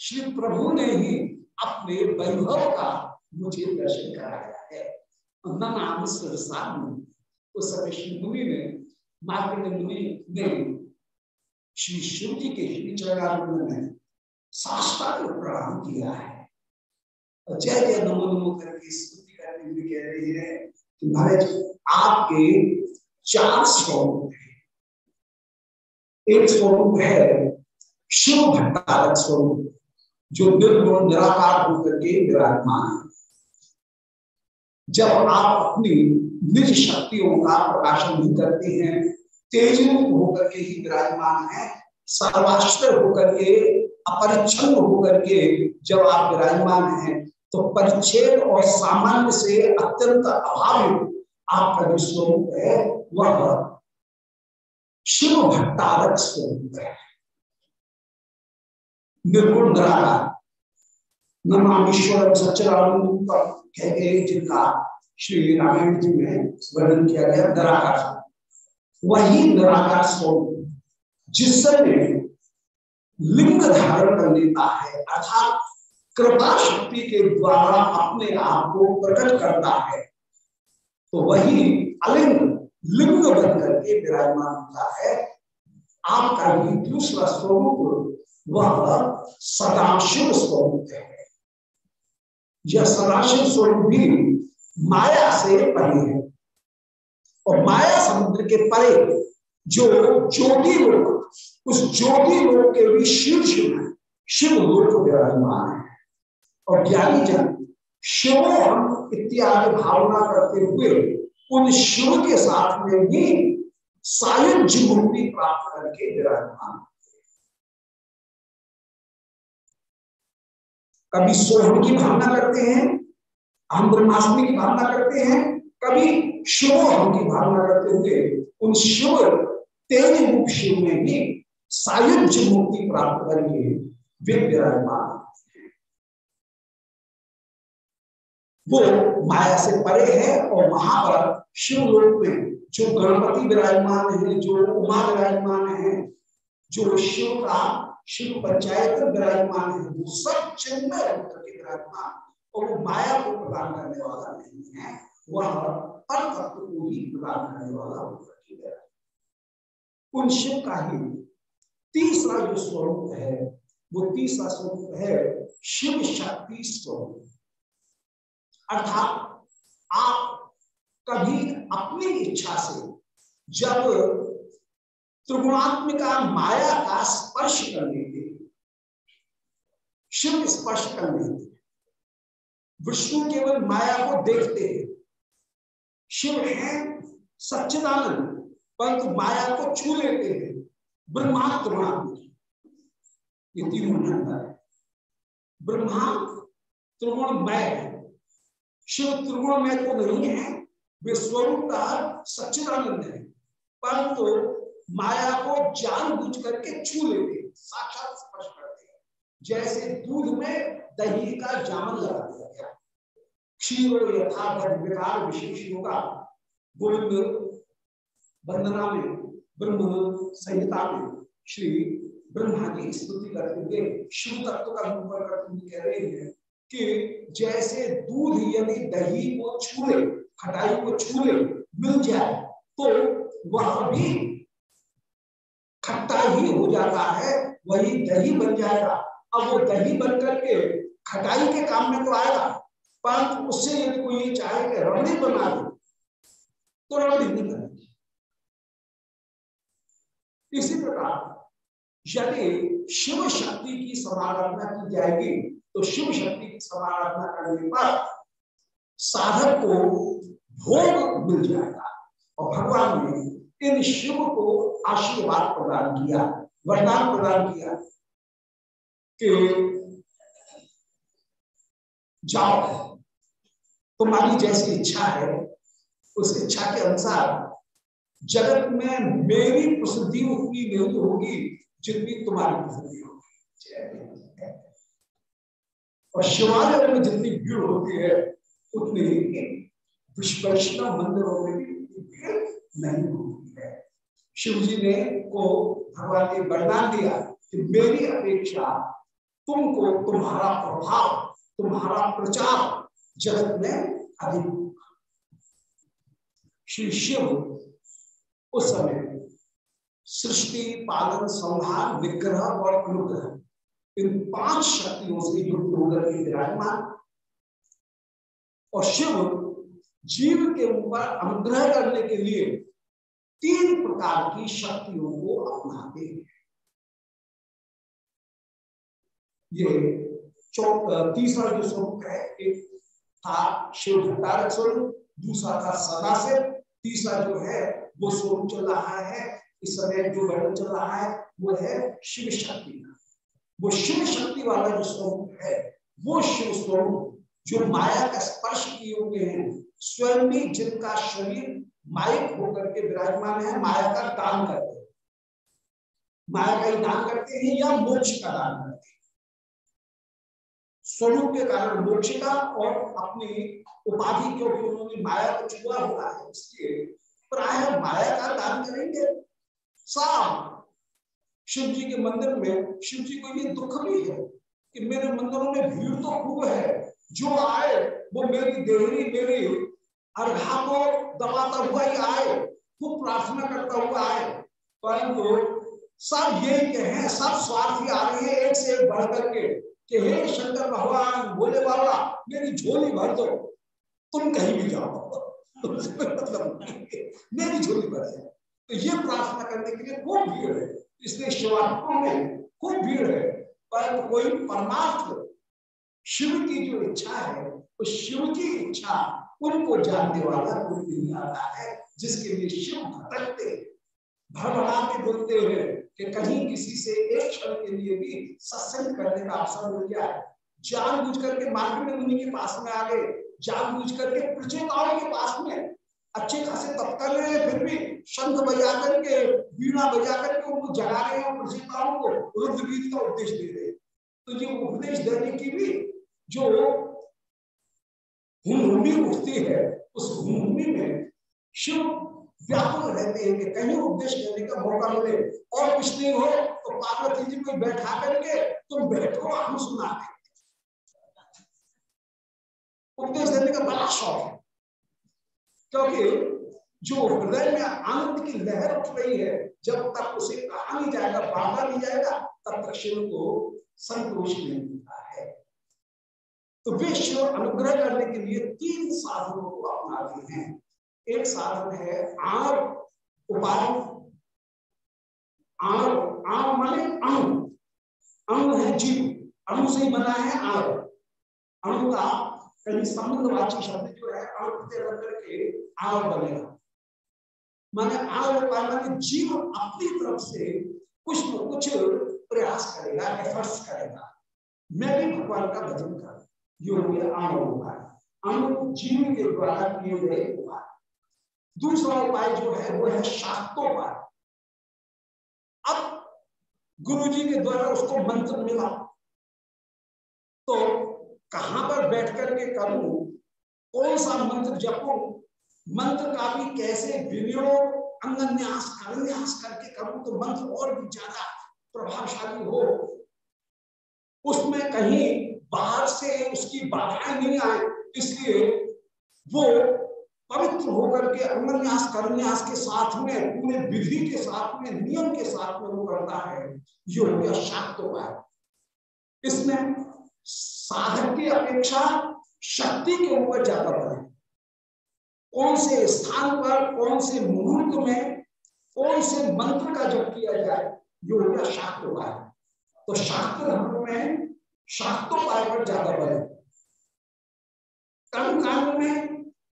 श्री प्रभु ने ही अपने वैभव का मुझे दर्शन कराया है। नाम उस समय श्री मुनि ने मार्कंड मुनि ने श्री शिव जी के श्री चरणारविंद में साष्टांग प्रणाम किया है। और जय जय नमो नमो करके स्तुति करते हुए कह रही है कि महाराज, आपके चार स्वरूप है। एक स्वरूप है शिव भट्टारक स्वरूप, जो निर्गुण निराकार होकर के विराजमान है। जब आप अपनी निज शक्तियों का प्रकाशन भी करते हैं तेज होकर के ही विराजमान है सर्वाश्र होकर के अपरिच्छन होकर के जब आप विराजमान हैं तो परिच्छेद और सामान्य से अत्यंत अभाव आपका जो स्वरूप है, वह शिव भट्टारक स्वरूप है। निर्गुण निराकार नमामीश्वर सच्चिदानंद कह गए जिनका श्री रामायण जी में वर्णन किया गया निराकार वही निराकार स्वरूप जिस लिंग धारण कर लेता है, अर्थात कृपा शक्ति के द्वारा अपने आप को प्रकट करता है तो वही अलिंग, लिंग बन करके विराजमान होता है। आपका भी दूसरा स्वरूप, वह सदाशिव स्वरूप है। यह सदाशिव स्वरूप भी माया से परे है। और माया समुद्र के परे जो ज्योति लोक, उस ज्योति लोक के भी शिव शिव है। शिव लोक विराजमान है। और ज्ञानी जन, शिव इत्यादि भावना करते हुए उन शिव के साथ में भी सायुज मुक्ति प्राप्त करके विराजमान कभी सोहम की भावना करते हैं, हम ब्रह्माष्टमी की भावना करते हैं, कभी शिव की भावना करते हुए, उन शिव तेज रूप शिव में भी सायुज मुक्ति प्राप्त करके वे विराजमान वो माया से परे है और वहाँ पर शिव लोक में जो गणपति विराजमान है, जो उमा विराजमान है, जो शिव का शिव पंचायत विराजमान है वो सब चिन्मय होकर के विराजमान और वो माया को प्रदान करने वाला नहीं है वह पर तत्व को ही प्रदान करने वाला होकर के उन शिव का ही तीसरा जो स्वरूप है वो तीसरा स्वरूप है शिव शक्ति स्वरूप अर्थात आप कभी अपनी इच्छा से जब त्रिगुणात्मिका माया का स्पर्श करने के शिव स्पर्श कर लेते विष्णु केवल माया को देखते हैं। शिव है सच्चिदानंद, परंतु माया को छू लेते हैं। ब्रह्मा त्रिगुणात्मिक। ये तीनों है। ब्रह्मा त्रिगुणमय है। शिव त्रिगुणमय तो नहीं है, वे स्वरूप का सच्चिदानंद है। परंतु माया को जान बुझ करके छू लेते साक्षात स्पर्श करते हैं। जैसे दूध में दही का जामन लगा दिया गया। क्षीर यथा विकार विशेष होगा गोविंद वंदना में, ब्रह्म संहिता में, श्री ब्रह्मा की स्तुति करते हुए, शिव तत्व का रूप करते हुए कह रहे हैं कि जैसे दूध यदि दही को छूले खटाई को छूले मिल जाए तो वह भी खट्टा ही हो जाता है, वही दही बन जाएगा। अब वो दही बन करके खटाई के काम में तो आएगा, परंतु उससे यदि कोई ये चाहे कि रबड़ी बना दे तो रबड़ी नहीं बनेगी। इसी प्रकार, यदि शिव शक्ति की समाराधना की जाएगी तो शिव शक्ति की समाराधना करने पर साधक को भोग मिल जाएगा। और भगवान ने इन शिव को आशीर्वाद प्रदान किया, वरदान प्रदान किया कि जाओ। तुम्हारी जैसी इच्छा है, उस इच्छा के अनुसार जगत में मेरी प्रसिद्धि उतनी नहीं होगी जितनी तुम्हारी प्रसिद्धि होगी। और शिवालय में जितनी भीड़ होती है, उतनी वैष्णव मंदिरों में भी भीड़ नहीं होती। है शिव जी ने को भगवान ने वरदान दिया कि मेरी अपेक्षा तुमको तुम्हारा प्रभाव, तुम्हारा प्रचार जगत में अधिक श्री शिव उस समय सृष्टि, पालन, संहार, विग्रह और अनुग्रह, इन पाँच शक्तियों से युक्त होकर के विराजमान। और शिव जीव के ऊपर अनुग्रह करने के लिए तीन प्रकार की शक्तियों को अपनाते हैं। ये तीसरा जो स्वरूप है, एक था शिव भंडारक स्वरूप, दूसरा था सदा से, तीसरा जो है, वो स्वरूप चल रहा है, इस समय जो वर्णन चल रहा है, वो है शिव शक्ति। का वो शिव शक्ति वाला जो स्वरूप है, वो शिव स्वरूप जो माया का स्पर्श किए हुए हैं, स्वयं भी जिनका शरीर माइक होकर के विराजमान है, माया का दान करते माया का ही दान करते हैं या मोक्ष का दान करते हैं। स्वरूप के कारण मोक्ष का और अपनी उपाधि क्योंकि उन्होंने माया को छुआ हुआ है, इसलिए प्राय माया का दान करेंगे। साफ़, शिव जी के मंदिर में, शिव जी को ये दुख भी है कि मेरे मंदिरों में भीड़ तो खूब है। जो आए, वो मेरी देहरी मेरी अर्घा को दबाता हुआ ही आए, खूब प्रार्थना करता हुआ आए। परंतु सब यही के हैं सब स्वार्थी आ रही है एक से एक बढ़ करके कि हे शंकर भगवान, बोले बाबा, मेरी झोली भर दो। तुम कहीं भी जाओ। मतलब मेरी झोली भर जाए तो ये प्रार्थना करने के लिए खूब भीड़ है। इसलिए शिवात्मा में खूब भीड़ है। पर कोई परमार्थ, शिव की जो इच्छा है, उस शिव की इच्छा उनको जानने वाला कोई नहीं आता है, जिसके लिए शिव भटकते के बोलते हैं कि कहीं किसी से एक क्षण के लिए भी सत्संग करने का अवसर मिल जाए जान बुझ करके मार्ग में मुनि के पास में आ गए जान बुझ करके प्रचेताओं के पास में अच्छे खासे तप कर रहे हैं, फिर भी शंख बजा करके वीणा बजा करके उनको जगा रहे हैं प्रचेताओं को रुद्रगीत का उपदेश दे रहे हैं। तो ये उपदेश देने की भी जो हुमहुमी उठती है, उस हुमहुमी में शिव व्याकुल रहते हैं कि कहीं उपदेश देने का मौका मिले। और कुछ नहीं हो तो पार्वती जी को बैठा करके तुम बैठो, हम सुना उपदेश देने का बड़ा शौक है। क्योंकि जो हृदय में आनंद की लहर उठ रही है, जब तक उसे कहा नहीं जाएगा, बांधा नहीं जाएगा तब तक शिव को संतोष नहीं मिलता है। तो वे शिव अनुग्रह करने के लिए तीन साधनों को अपनाते हैं। एक साधन है आर उपाय। आर आर माने अणु। अणु है जीव। अणु से ही बना है आर। अणु का कहीं संबंधवाची शब्द जो है, अणु करके आर बनेगा। माने आग माने जीव अपनी तरफ़ से कुछ न कुछ प्रयास करेगा एफर्ट्स करेगा। मैं भी भगवान का भजन कर ये गया आम उपाय अणु जीव के द्वारा किए गए उपाय दूसरा उपाय जो है, वो है शाक्तोपाय अब गुरु जी के द्वारा उसको मंत्र मिला। तो कहाँ पर बैठ करके करूँ? कौन सा मंत्र जपू? मंत्र का भी कैसे विनियोग, अंगन्यास करन्यास करके करूँ तो मंत्र और भी ज़्यादा प्रभावशाली हो? उसमें कहीं बाहर से उसकी बाधाएँ नहीं आए, इसलिए वो पवित्र होकर के अंगन्यास करन्यास के साथ में पूरे विधि के साथ में, नियम के साथ में वो करता है। ये हो गया शाक्त इसमें साधक की अपेक्षा शक्ति के ऊपर ज़्यादा बढ़े कौन से स्थान पर, कौन से मुहूर्त में, कौन से मंत्र का जप किया जाए, ये हो गया शाक्तोपाय तो शास्त्र धर्म में शाक्तोपाय पर ज़्यादा बने। कर्म कांड में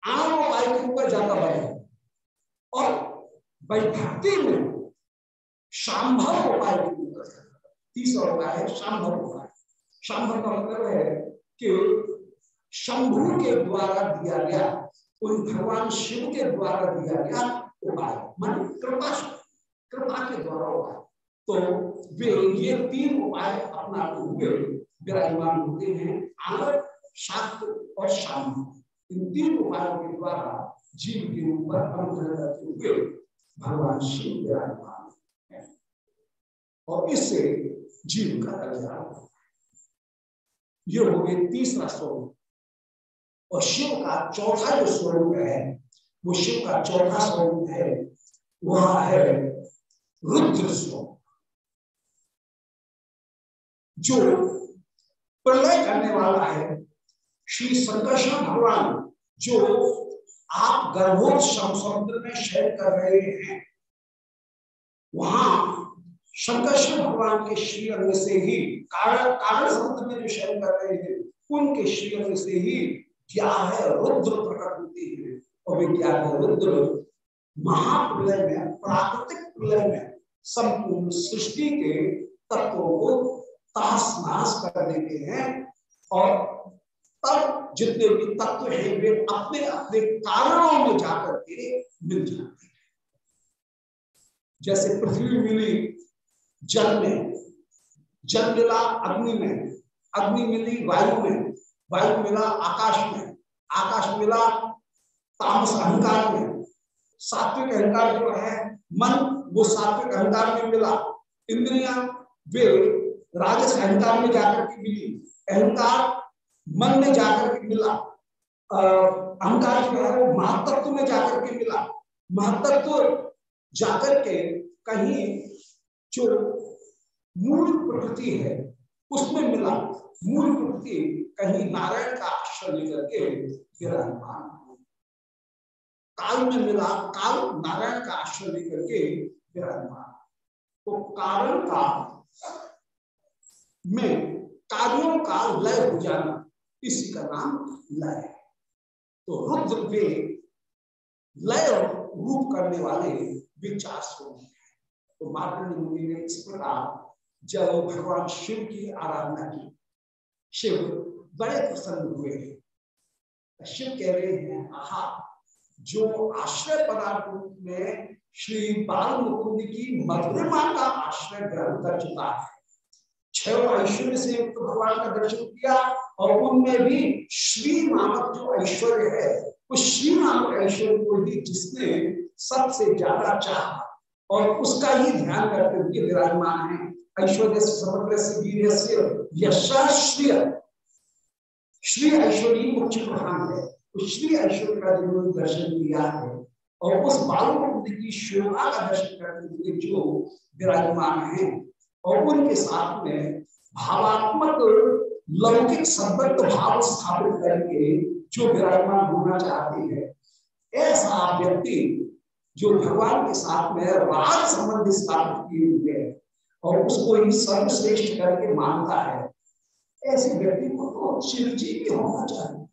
आम के ऊपर ज़्यादा बने। और वैभक्ति में शांभव उपाय तीसरा उपाय है शांभव उपाय शांभव का मतलब है कि शंभु के द्वारा दिया गया उन भगवान शिव के द्वारा दिया गया उपाय। मान कृपा कृपा के द्वारा उपाय। तो वे ये तीन उपाय अपना हुए विराजमान होते हैं, आनंद शास्त्र और शांति। इन तीन उपायों के द्वारा जीव के ऊपर भगवान शिव विराजमान है। और इससे जीव का कल्याण ये हो गए तीसरा स्वरूप और शिव का चौथा जो स्वरूप है, वो शिव का चौथा स्वरूप है, वह है रुद्र स्वरूप। जो प्रलय करने वाला है। श्री संकर्षण भगवान जो आप गर्भोत्सव समुद्र में शयन कर रहे हैं, वहाँ शंकरश्वर भगवान के श्री अंग से ही कारण कारण समुद्र में जो शयन कर रहे हैं, उनके श्री अंग से ही क्या है रुद्र प्रकट होती है। और वे क्या है रुद्र महाप्रलय में, प्राकृतिक प्रलय में संपूर्ण सृष्टि के तत्वों को तहस नहस कर देते हैं और तब जितने भी तत्व हैं, वे अपने अपने कारणों में जाकर के मिल जाते हैं। जैसे पृथ्वी मिली जल में, जल मिला अग्नि में, अग्नि मिली वायु में, वायु मिला आकाश में, आकाश मिला तामस अहंकार में। सात्विक अहंकार जो है, मन, वो सात्विक अहंकार में मिला। इंद्रिया, वे राजस अहंकार में जाकर के मिली। अहंकार मन में जाकर के मिला। अहंकार जो है वो महातत्व में जाकर के मिला। महतत्व जाकर के कहीं जो मूल प्रकृति है, उसमें मिला। मूल प्रकृति कहीं नारायण का आश्रय लेकर के विराजमान काल में मिला, काल नारायण का आश्रय लेकर के विराजमान तो कारण का में कार्यों का लय हो जाना, इसी का नाम लय है। तो रुद्र वे लय रूप करने वाले विचार स्वरूप है। तो मार्ग मुनि ने इस प्रकार जब भगवान शिव की आराधना की, शिव बड़े प्रसन्न हुए। हैं शिव कह रहे हैं, आहा, जो आश्रय पदार्थ रूप में श्री बाल मुकुंद की मधुरमा का आश्रय ग्रहण कर चुका है छह ऐश्वर्य से युक्त भगवान का दर्शन किया और उनमें भी श्री नामक जो ऐश्वर्य है, उस श्री नामक ऐश्वर्य को ही जिसने सबसे ज़्यादा चाहा। और उसका ही ध्यान करते हुए विराजमान है। ऐश्वर्य यशाश्रिय। श्री ऐश्वर्य मुख्य प्रधान है। तो श्री ऐश्वर्य का जिन्होंने दर्शन किया है और उस बालक की शोभा का दर्शन करते हुए जो विराजमान है और उनके साथ में भावात्मक लौकिक संबंध भाव स्थापित करके जो विराजमान होना चाहते हैं, ऐसा व्यक्ति जो भगवान के साथ में राज संबंध स्थापित किए हुए और उसको ही सर्वश्रेष्ठ करके मानता है, ऐसे व्यक्ति को तो चिरजीवी होना चाहिए।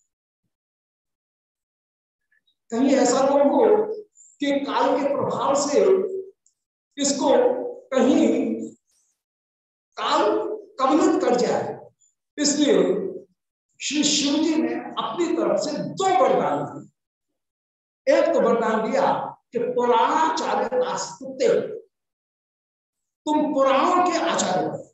कहीं ऐसा तो हो कि काल के प्रभाव से इसको कहीं काल कमलित कर जाए। इसलिए श्री शिव जी ने अपनी तरफ़ से दो वरदान दिए। एक तो वरदान दिया कि पुराणाचार्य तुम पुराणों के आचार्य बनो।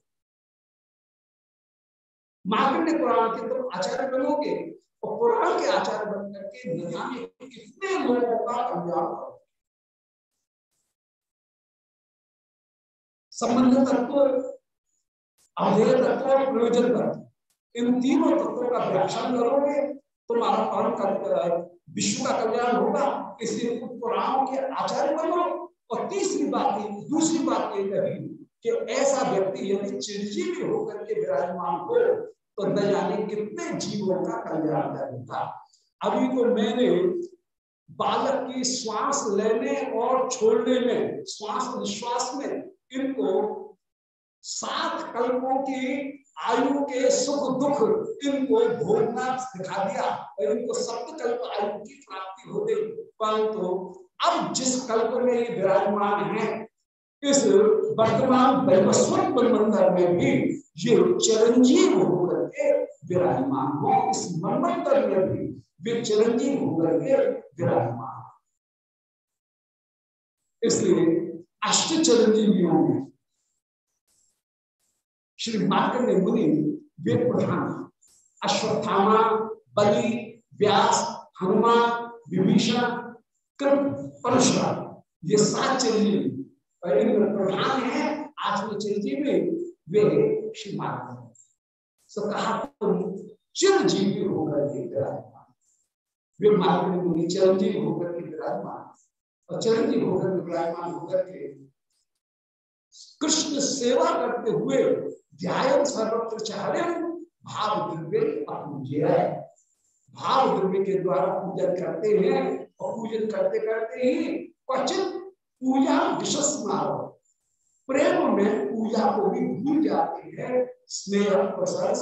मार्कंडे पुराण के तुम आचार्य बनोगे और पुराण के आचार्य बन करके न जाने कितने लोगों का कल्याण करो संबंध तत्व अवधेय तत्व और प्रयोजन तत्व इन तीनों तत्वों का व्याख्यान करोगे, तुम्हारा परम विश्व का कल्याण होगा। इसलिए पुराणों के आचार्य बनो। और तीसरी बात दूसरी बात ये कही कि ऐसा व्यक्ति यदि चिरजीवी होकर के विराजमान हो तो न जाने कितने जीवों का कल्याण करेगा। अभी तो मैंने बालक की श्वास लेने और छोड़ने में श्वास निश्वास में इनको सात कल्पों की आयु के सुख दुख इनको भोगना दिखा दिया और इनको सप्त कल्प आयु की प्राप्ति हो गई। परंतु अब जिस कल्प में ये विराजमान है, इस वर्तमान वैवस्वत मंदिर में भी ये चिरंजीव होकर के विराजमान हो, इस मनमंत्र में भी वे चिरंजीव होकर के विराजमान इसलिए अष्ट चिरंजीवियों में श्री मार्कंडे मुनि वे प्रधान, अश्वत्थामा, बलि, व्यास हनुमान विभीषण, कृप परशुराम ये सात चिरंजीवी प्रधान है आत्म चिरंजीवी वे श्री मार्कंडे सो कहा तुम चिरंजीवी होकर के विराजमान वे मार्कंडे मुनि चिरंजीवी होकर के विराजमान और चिरंजीव होकर के विराजमान होकर के कृष्ण सेवा करते हुए ध्यान सर्वत्र चाहे भाव द्रव्य अपूज्य भाव द्रव्य के द्वारा पूजन करते हैं और पूजन करते करते ही क्वचित पूजा विश्वस्मार प्रेम में पूजा को भी भूल जाते हैं स्नेह प्रसार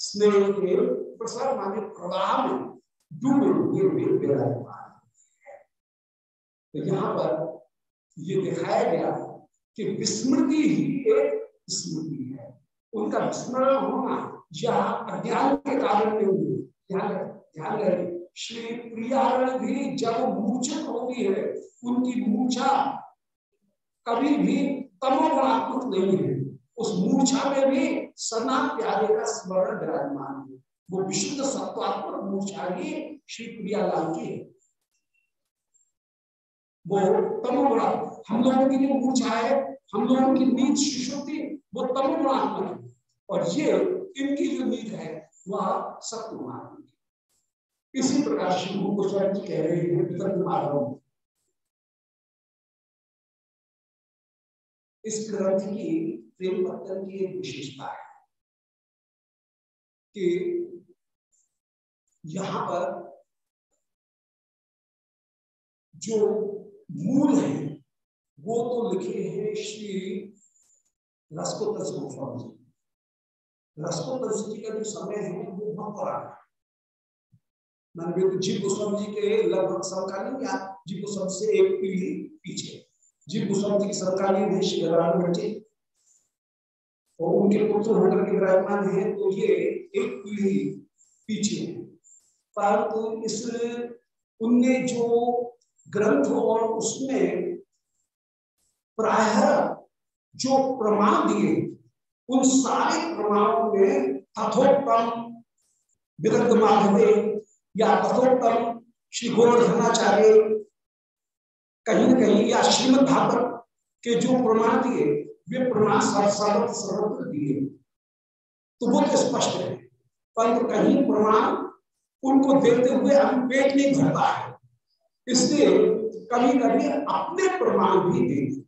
स्नेह के प्रसार माने प्रवाह में डूबे हुए विराजमान तो यहाँ पर ये दिखाया गया कि विस्मृति ही एक स्मृति है। उनका स्मरण होना यह अज्ञान के कारण नहीं हुए ध्यान रहे श्री प्रिया भी जब मूर्छित होती है, उनकी मूर्छा कभी भी तमोगुणात्मक नहीं है। उस मूर्छा में भी सना प्यारे का स्मरण विराजमान है। वो विशुद्ध सत्वात्मक मूर्छा ही श्री प्रियालाल की है। वो तमोगुणा हम लोगों की जो मूर्छा है हम लोगों की नींद सुषुप्ति वो तमोगुणात्मक है। और ये इनकी जो नींद है, वह सत्गुणात्मक इसी प्रकार शिव गोस्वामी जी कह रहे हैं वितर्क माधव इस ग्रंथ की प्रेम पत्तन की एक विशेषता है कि यहाँ पर जो मूल है वो तो लिखे हैं श्री रसकोत्तर गोस्वामी जी। रसकोत्तर जी का जो समय है, वो बहुत पुराना है। मैंने जीव गोस्वामी जी के लगभग समकालीन या जीव गोस्वामी से एक पीढ़ी पीछे। जीव गोस्वामी जी की समकालीन है श्री गदान जी। और उनके पुत्र होकर के विराजमान है तो ये एक पीढ़ी पीछे है। परंतु इस उनने जो ग्रंथ और उसमें प्राय जो प्रमाण दिए, उन सारे प्रमाणों में तथोत्तम विदग्ध माधवे या तथोत्तम श्री गोवर्धनाचार्य कहीं न कहीं या श्रीमद भागवत के जो प्रमाण दिए, वे प्रमाण सर्वत्र दिए। तो वो तो स्पष्ट है, परंतु कहीं प्रमाण उनको देखते हुए अभी पेट नहीं भरता है। इसलिए कभी कभी अपने प्रमाण भी देते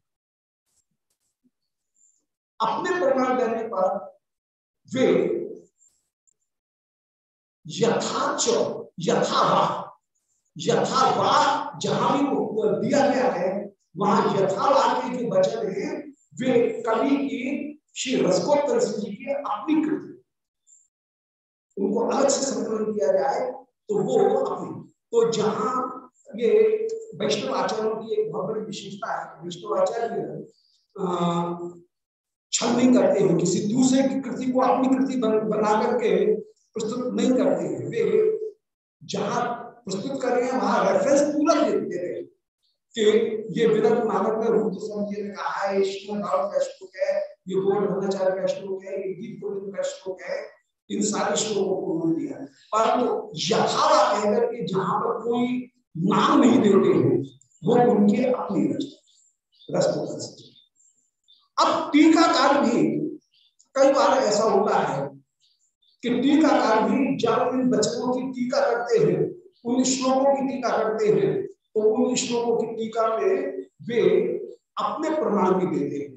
अपने प्रमाण देने पर वे यथाच यथावाह यथावाह जहाँ भी दिया गया है, वहाँ यथावाह के जो वचन है, वे कवि की, श्री रसकोत्तर जी की अपनी कृति। उनको अलग से संकलन किया जाए तो वो अपनी। तो जहाँ ये वैष्णव आचार्यों की एक बहुत बड़ी विशेषता है वैष्णव आचार्य छल नहीं करते हैं। किसी दूसरे की कृति को अपनी कृति बना करके प्रस्तुत नहीं करते हैं। वे जहाँ प्रस्तुत कर रहे हैं, वहाँ रेफरेंस पूरा देते हैं कि ये विदर्भ नामक में रूप जी ने कहा है श्रीमद का श्लोक है, ये गोल भ्रमाचार्य का श्लोक है, ये गीत गोविंद का श्लोक है, इन सारे श्लोकों को उन्होंने दिया। परंतु तो यथावा कहकर के जहाँ पर कोई नाम नहीं देते हैं, वो उनके अपनी रचना अब टीकाकार भी कई बार ऐसा होता है कि टीकाकार भी जब इन वचनों की टीका करते हैं, उन श्लोकों की टीका करते हैं तो उन श्लोकों की टीका में वे अपने प्रमाण भी देते हैं।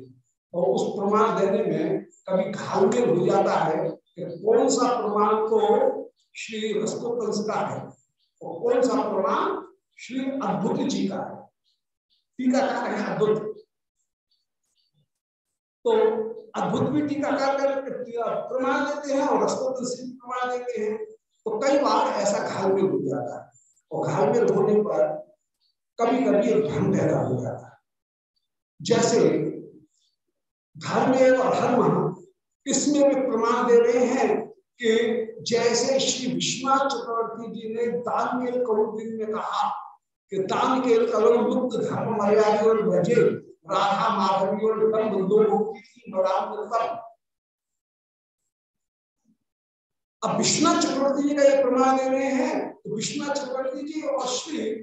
और उस प्रमाण देने में कभी घालमेल हो जाता है कि कौन सा प्रमाण तो श्री रसकोपंश का है, और कौन सा प्रमाण श्री अद्भुत जी का है। टीकाकार है अद्भुत। तो अद्भुत भी टीकाकार प्रमाण देते हैं और रसकोत्तर से प्रमाण देते हैं। तो कई बार ऐसा घालमेल हो जाता है और घालमेल होने पर कभी कभी एक भ्रम पैदा हो जाता है। जैसे धर्म और धर्म इसमें भी प्रमाण दे रहे हैं कि जैसे श्री विश्वनाथ चक्रवर्ती जी ने दान के करुण में कहा कि दान के करुण मुक्त धर्म मर्यादा और राधा माधवी और अब विश्वनाथ चक्रवर्ती जी का ये प्रमाण दे रहे हैं तो विश्वनाथ चक्रवर्ती जी और श्री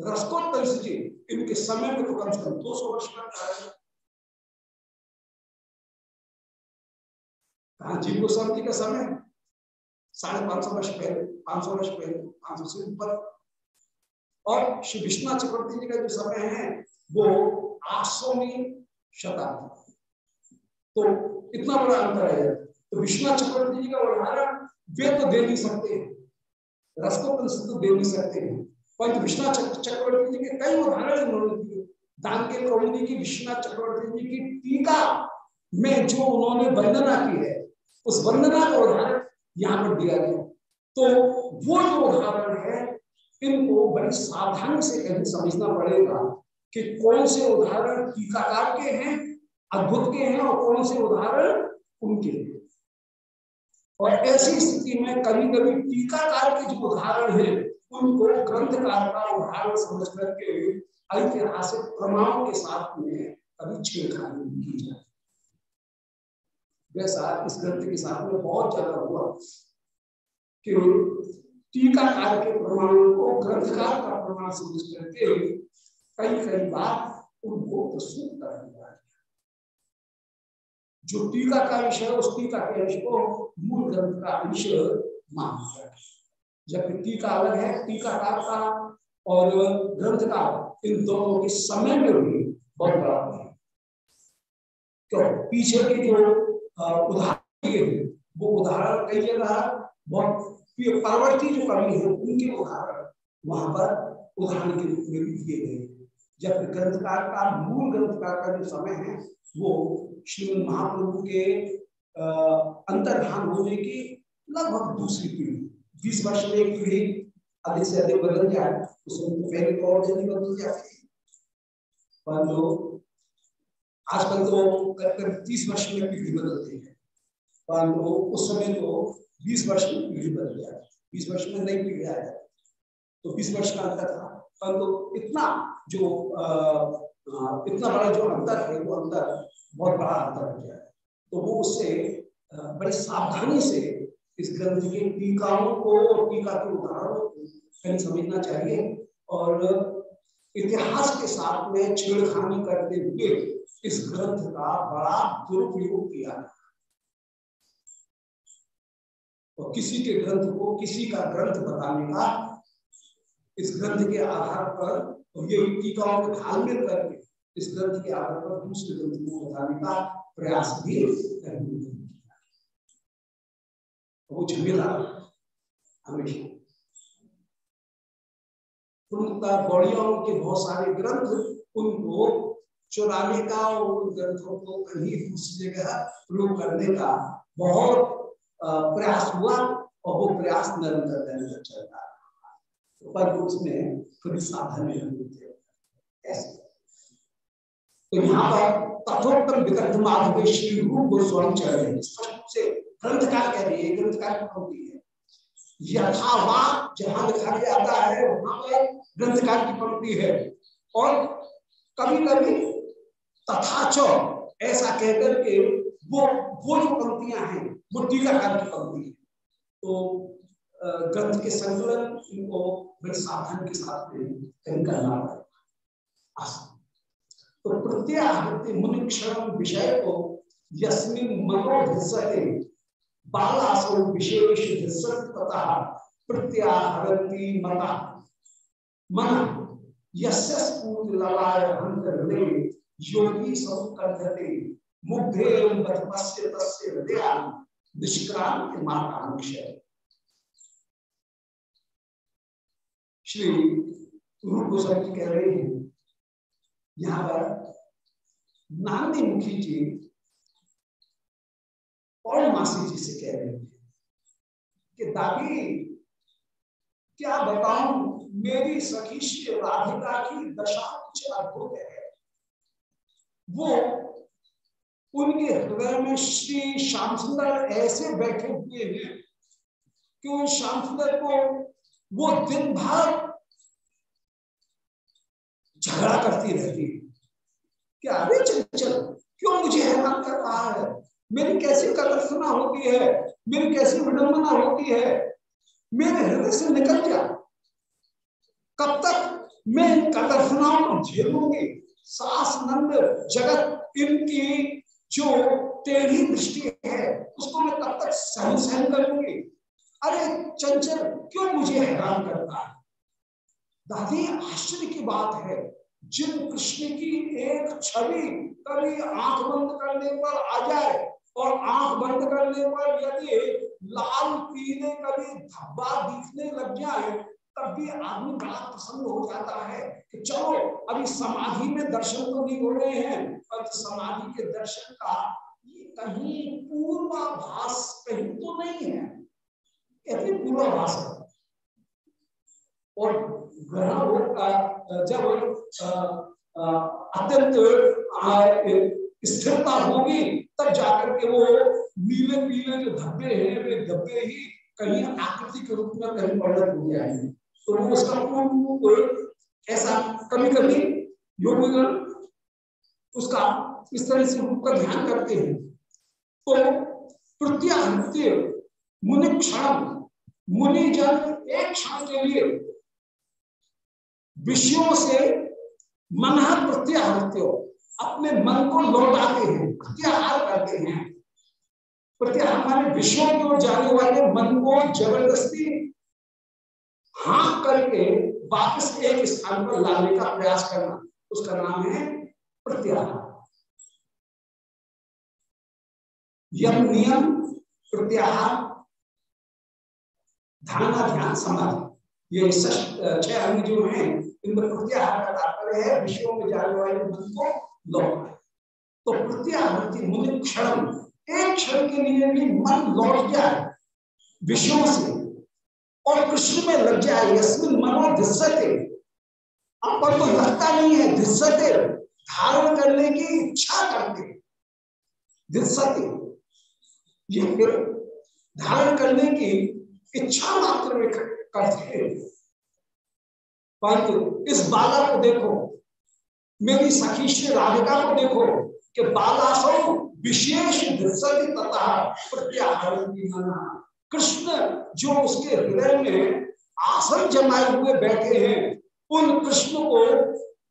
रसकोत्तर जी, इनके समय में तो कम से कम दो सौ वर्ष का कहा, जीव गोस्वामी का समय? साढ़े पाँच सौ वर्ष पहले, पाँच सौ वर्ष पहले, पाँच सौ से ऊपर। और श्री विश्वनाथ चक्रवर्ती जी का जो समय है, वो आठ सौवीं शताब्दी। तो इतना बड़ा अंतर है तो विश्वनाथ चक्रवर्ती जी का उदाहरण वे तो दे नहीं सकते रसको तो दे नहीं सकते परंतु विश्वनाथ चक्रवर्ती जी के कई उदाहरण उन्होंने दिए। दान के कौड़ी की, विश्वनाथ चक्रवर्ती जी की टीका में जो उन्होंने वंदना की है, उस वंदना का उदाहरण यहाँ पर दिया गया। तो वो जो उदाहरण है, इनको बड़ी सावधानी से कहीं समझना पड़ेगा। कि कौन से उदाहरण टीकाकार के हैं, अद्भुत के हैं और कौन से उदाहरण उनके हैं। और ऐसी स्थिति में कभी कभी टीकाकार के जो उदाहरण है, उनको ग्रंथकार का उदाहरण समझ करके ऐतिहासिक प्रमाण के साथ में कभी छेड़खानी की जाए वैसा इस ग्रंथ के साथ में बहुत ज़्यादा हुआ कि टीकाकार के प्रमाणों को ग्रंथकार का प्रमाण समझ करके कई कई बार उनको प्रस्तुत कर दिया जो टीका का विषय उस टीका के अंश को मूल ग्रंथ का अंश माना है जबकि टीका अलग है टीकाकार का और ग्रंथ का इन दोनों के समय में भी बहुत बड़ा है क्यों? पीछे की जो उदाहरण वो उदाहरण कई जगह बहुत परवर्ती जो कवि है, उनके उदाहरण वहाँ पर उदाहरण के रूप में भी दिए गए। जब ग्रंथकार का, मूल ग्रंथकार का जो समय है, वो श्री महाप्रभु के अंतर्धान होने की लगभग दूसरी पीढ़ी, बीस वर्ष में एक पीढ़ी, अधिक से अधिक बदल जाए उसमें तो पहले तो और जल्दी बदल जाती परंतु आजकल तो करीब करीब तीस वर्ष में पीढ़ी बदलती है। परंतु उस समय तो बीस वर्ष में पीढ़ी बदल जाए, बीस वर्ष में नई पीढ़ी आ जाए। तो बीस वर्ष का अंतर था परंतु इतना जो आ, इतना बड़ा जो अंतर है वो अंतर बहुत बड़ा अंतर हो गया तो वो उससे बड़ी सावधानी से इस ग्रंथ के टीकाओं को टीका के उदाहरणों को कहीं समझना चाहिए और इतिहास के साथ में छेड़खानी करते हुए इस ग्रंथ का बड़ा दुरुपयोग किया। और किसी के ग्रंथ को किसी का ग्रंथ बताने का इस ग्रंथ के आधार पर और ये टीकाओं को तालमेल करके इस ग्रंथ के आधार पर दूसरे ग्रंथ को बताने का प्रयास भी करने वो झमेला हमेशा। गौड़ियों के बहुत सारे ग्रंथ उनको चुराने का और उन ग्रंथों को कहीं दूसरी जगह प्रयोग करने का बहुत प्रयास हुआ और वो प्रयास निरंतर निरंतर चलता पर उसमें थोड़ी सावधानी रखनी तो यहाँ पर तथोत्तम विकट माधव श्री रूप गोस्वामी चल रहे हैं। ग्रंथकार कह रही है, ग्रंथकार पंक्ति है। यथावाक जहाँ लिखा जाता है, वहाँ पर ग्रंथकार की पंक्ति है। और कभी कभी तथा ऐसा कहकर के वो वो जो पंक्तियाँ हैं, वो टीकाकार की पंक्ति है। तो ग्रंथ के संकलन इनको बड़े सावधान के साथ में करना पड़ेगा तो प्रत्याहृत्य मुनि क्षण विषय को यस्मिन मनोभिसते बालासो विशेष तथा प्रत्याहरती मता। मन यस्पूर्ललाय हृदय, योगी मुग्धे तस्य निष्क्रांत मातांक्षय श्री रूप गोस्वामी कह रहे हैं, यहाँ पर नांदी मुखी जी और मासी जी से कह रहे हैं कि दादी, क्या बताऊँ, मेरी सखी श्री राधिका की दशा कुछ अद्भुत है। वो उनके हृदय में श्री श्याम सुंदर ऐसे बैठे हुए हैं कि उन श्याम सुंदर को वो दिन भर झगड़ा करती रहती है। क्या अरे चंचल, क्यों मुझे हैरान कर रहा है? मेरी कैसी कदरसना होती है? मेरी कैसी विडंबना होती है? मेरे हृदय से निकल जा। कब तक मैं इन कदरसनाओं को झेलूँगी? सास नंद, जगत, इनकी जो टेढ़ी दृष्टि है, उसको मैं कब तक सहन सहन करूँगी अरे चंचल, क्यों मुझे हैरान करता है? दादी, आश्चर्य की बात है। जिन कृष्ण की एक छवि कभी आँख बंद करने पर आ जाए और आँख बंद करने पर यदि लाल पीले कभी धब्बा दिखने लग जाए, तब भी आदमी बड़ा प्रसन्न हो जाता है कि चलो, अभी समाधि में दर्शन तो नहीं हो रहे हैं। पर समाधि के दर्शन का कहीं पूर्वाभास कहीं तो नहीं है। कहते पूर्वाभास और ग्रहण का जब अत्यंत स्थिरता होगी, तब जाकर के वो नीले पीले जो धब्बे हैं, वे धब्बे ही कहीं आकृति के रूप में कहीं परिणत हो जाएँगे। तो वो उसका ऐसा कभी कभी योगीगण उसका इस तरह से रूप का ध्यान करते हैं। तो प्रत्याहृत्य मुनि क्षण मुनि जन एक क्षण के लिए विषयों से मन प्रत्याहृत्य अपने मन को लौटाते हैं, प्रत्याहार करते हैं। प्रत्याहार माने विषयों की ओर जाने वाले मन को ज़बरदस्ती हाँक करके वापस एक स्थान पर लाने का प्रयास करना, उसका नाम है प्रत्याहार। यम नियम प्रत्याहार ध्यान ध्यान समाधि। ये छह अंग जो है इनमें प्रत्याहार का तात्पर्य है, विषयों में जाने वाले मन को लौटना तो प्रत्याहृति मुनि क्षण, एक क्षण के लिए भी मन लौट जाए विषयों से। और कृष्ण में लग जाए, यस्मिन मनो धिस्सते। पर तो लगता नहीं है, धिस्सते, धारण करने की इच्छा करते। धिस्सते। ये फिर धारण करने की इच्छा मात्र में करते हैं। परंतु इस बाला को देखो, मेरी सखी श्री राधिका को देखो कि बाला सौ विशेष तथा कृष्ण जो उसके हृदय में आसन जमाए हुए बैठे हैं, उन कृष्ण को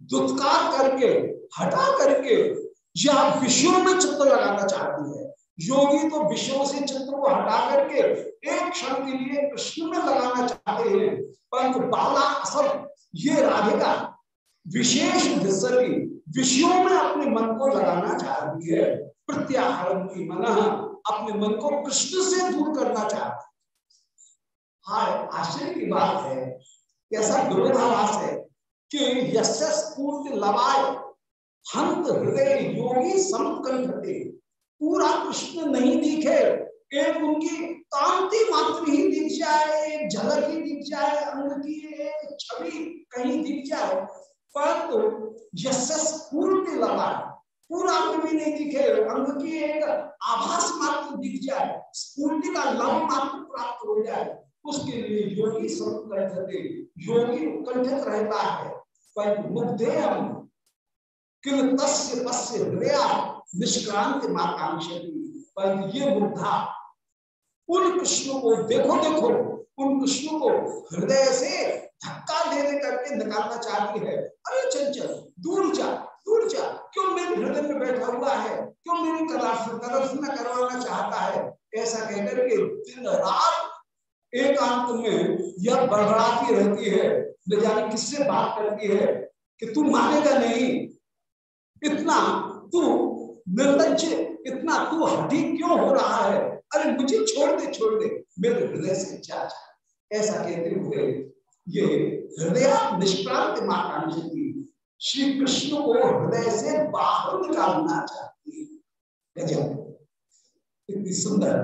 दुत्कार करके, हटा करके यह विषयों में चित्र लगाना चाहती है। योगी तो विषयों से चित्र को हटा करके एक क्षण के लिए कृष्ण में लगाना चाहते हैं, परंतु बाला असल ये राधिका विशेष विषयों में अपने मन को लगाना चाहती है। प्रत्याहरण की मन अपने मन को कृष्ण से दूर करना चाहती हाय, आश्चर्य की बात है ऐसा विरोधाभास है कि यशस्पूर्ति लवाय हंत हृदय योगी समकंठते पूरा कृष्ण नहीं दिखे, एक उनकी कांति मात्र ही दिख जाए एक झलक ही दिख जाए, अंग की एक छवि कहीं दिख जाए। परंतु यशस्पूर्ति लवाय पूरा अंग भी नहीं दिखे, अंग की एक आभास मात्र दिख जाए स्पूर्ति का लव मात्र प्राप्त हो जाए, उसके लिए योगी स्वरूप योगी उत्कंठित रहता है। पर मुग्धेयम किल तस्य तस्य निष्क्रांत माकांक्षी पर ये मुग्धा उन कृष्ण को देखो देखो, उन कृष्ण को हृदय से धक्का देने करके निकालना चाहती है। अरे चंचल दूर जा दूर जा। क्यों मेरे हृदय में बैठा हुआ है? क्यों मेरी कदर्शना करवाना चाहता है? ऐसा कहकर के दिन रात एकांत में यह बड़बड़ाती रहती है। न जाने किससे बात करती है कि तू मानेगा नहीं। इतना तू निर्लज इतना तू हड्डी क्यों हो रहा है? अरे मुझे छोड़ दे छोड़ दे। मेरे हृदय से जा ऐसा कहते हुए ये हृदय निष्क्रांत माता श्री कृष्ण को हृदय से बाहर निकालना चाहती है। गजब। इतनी सुंदर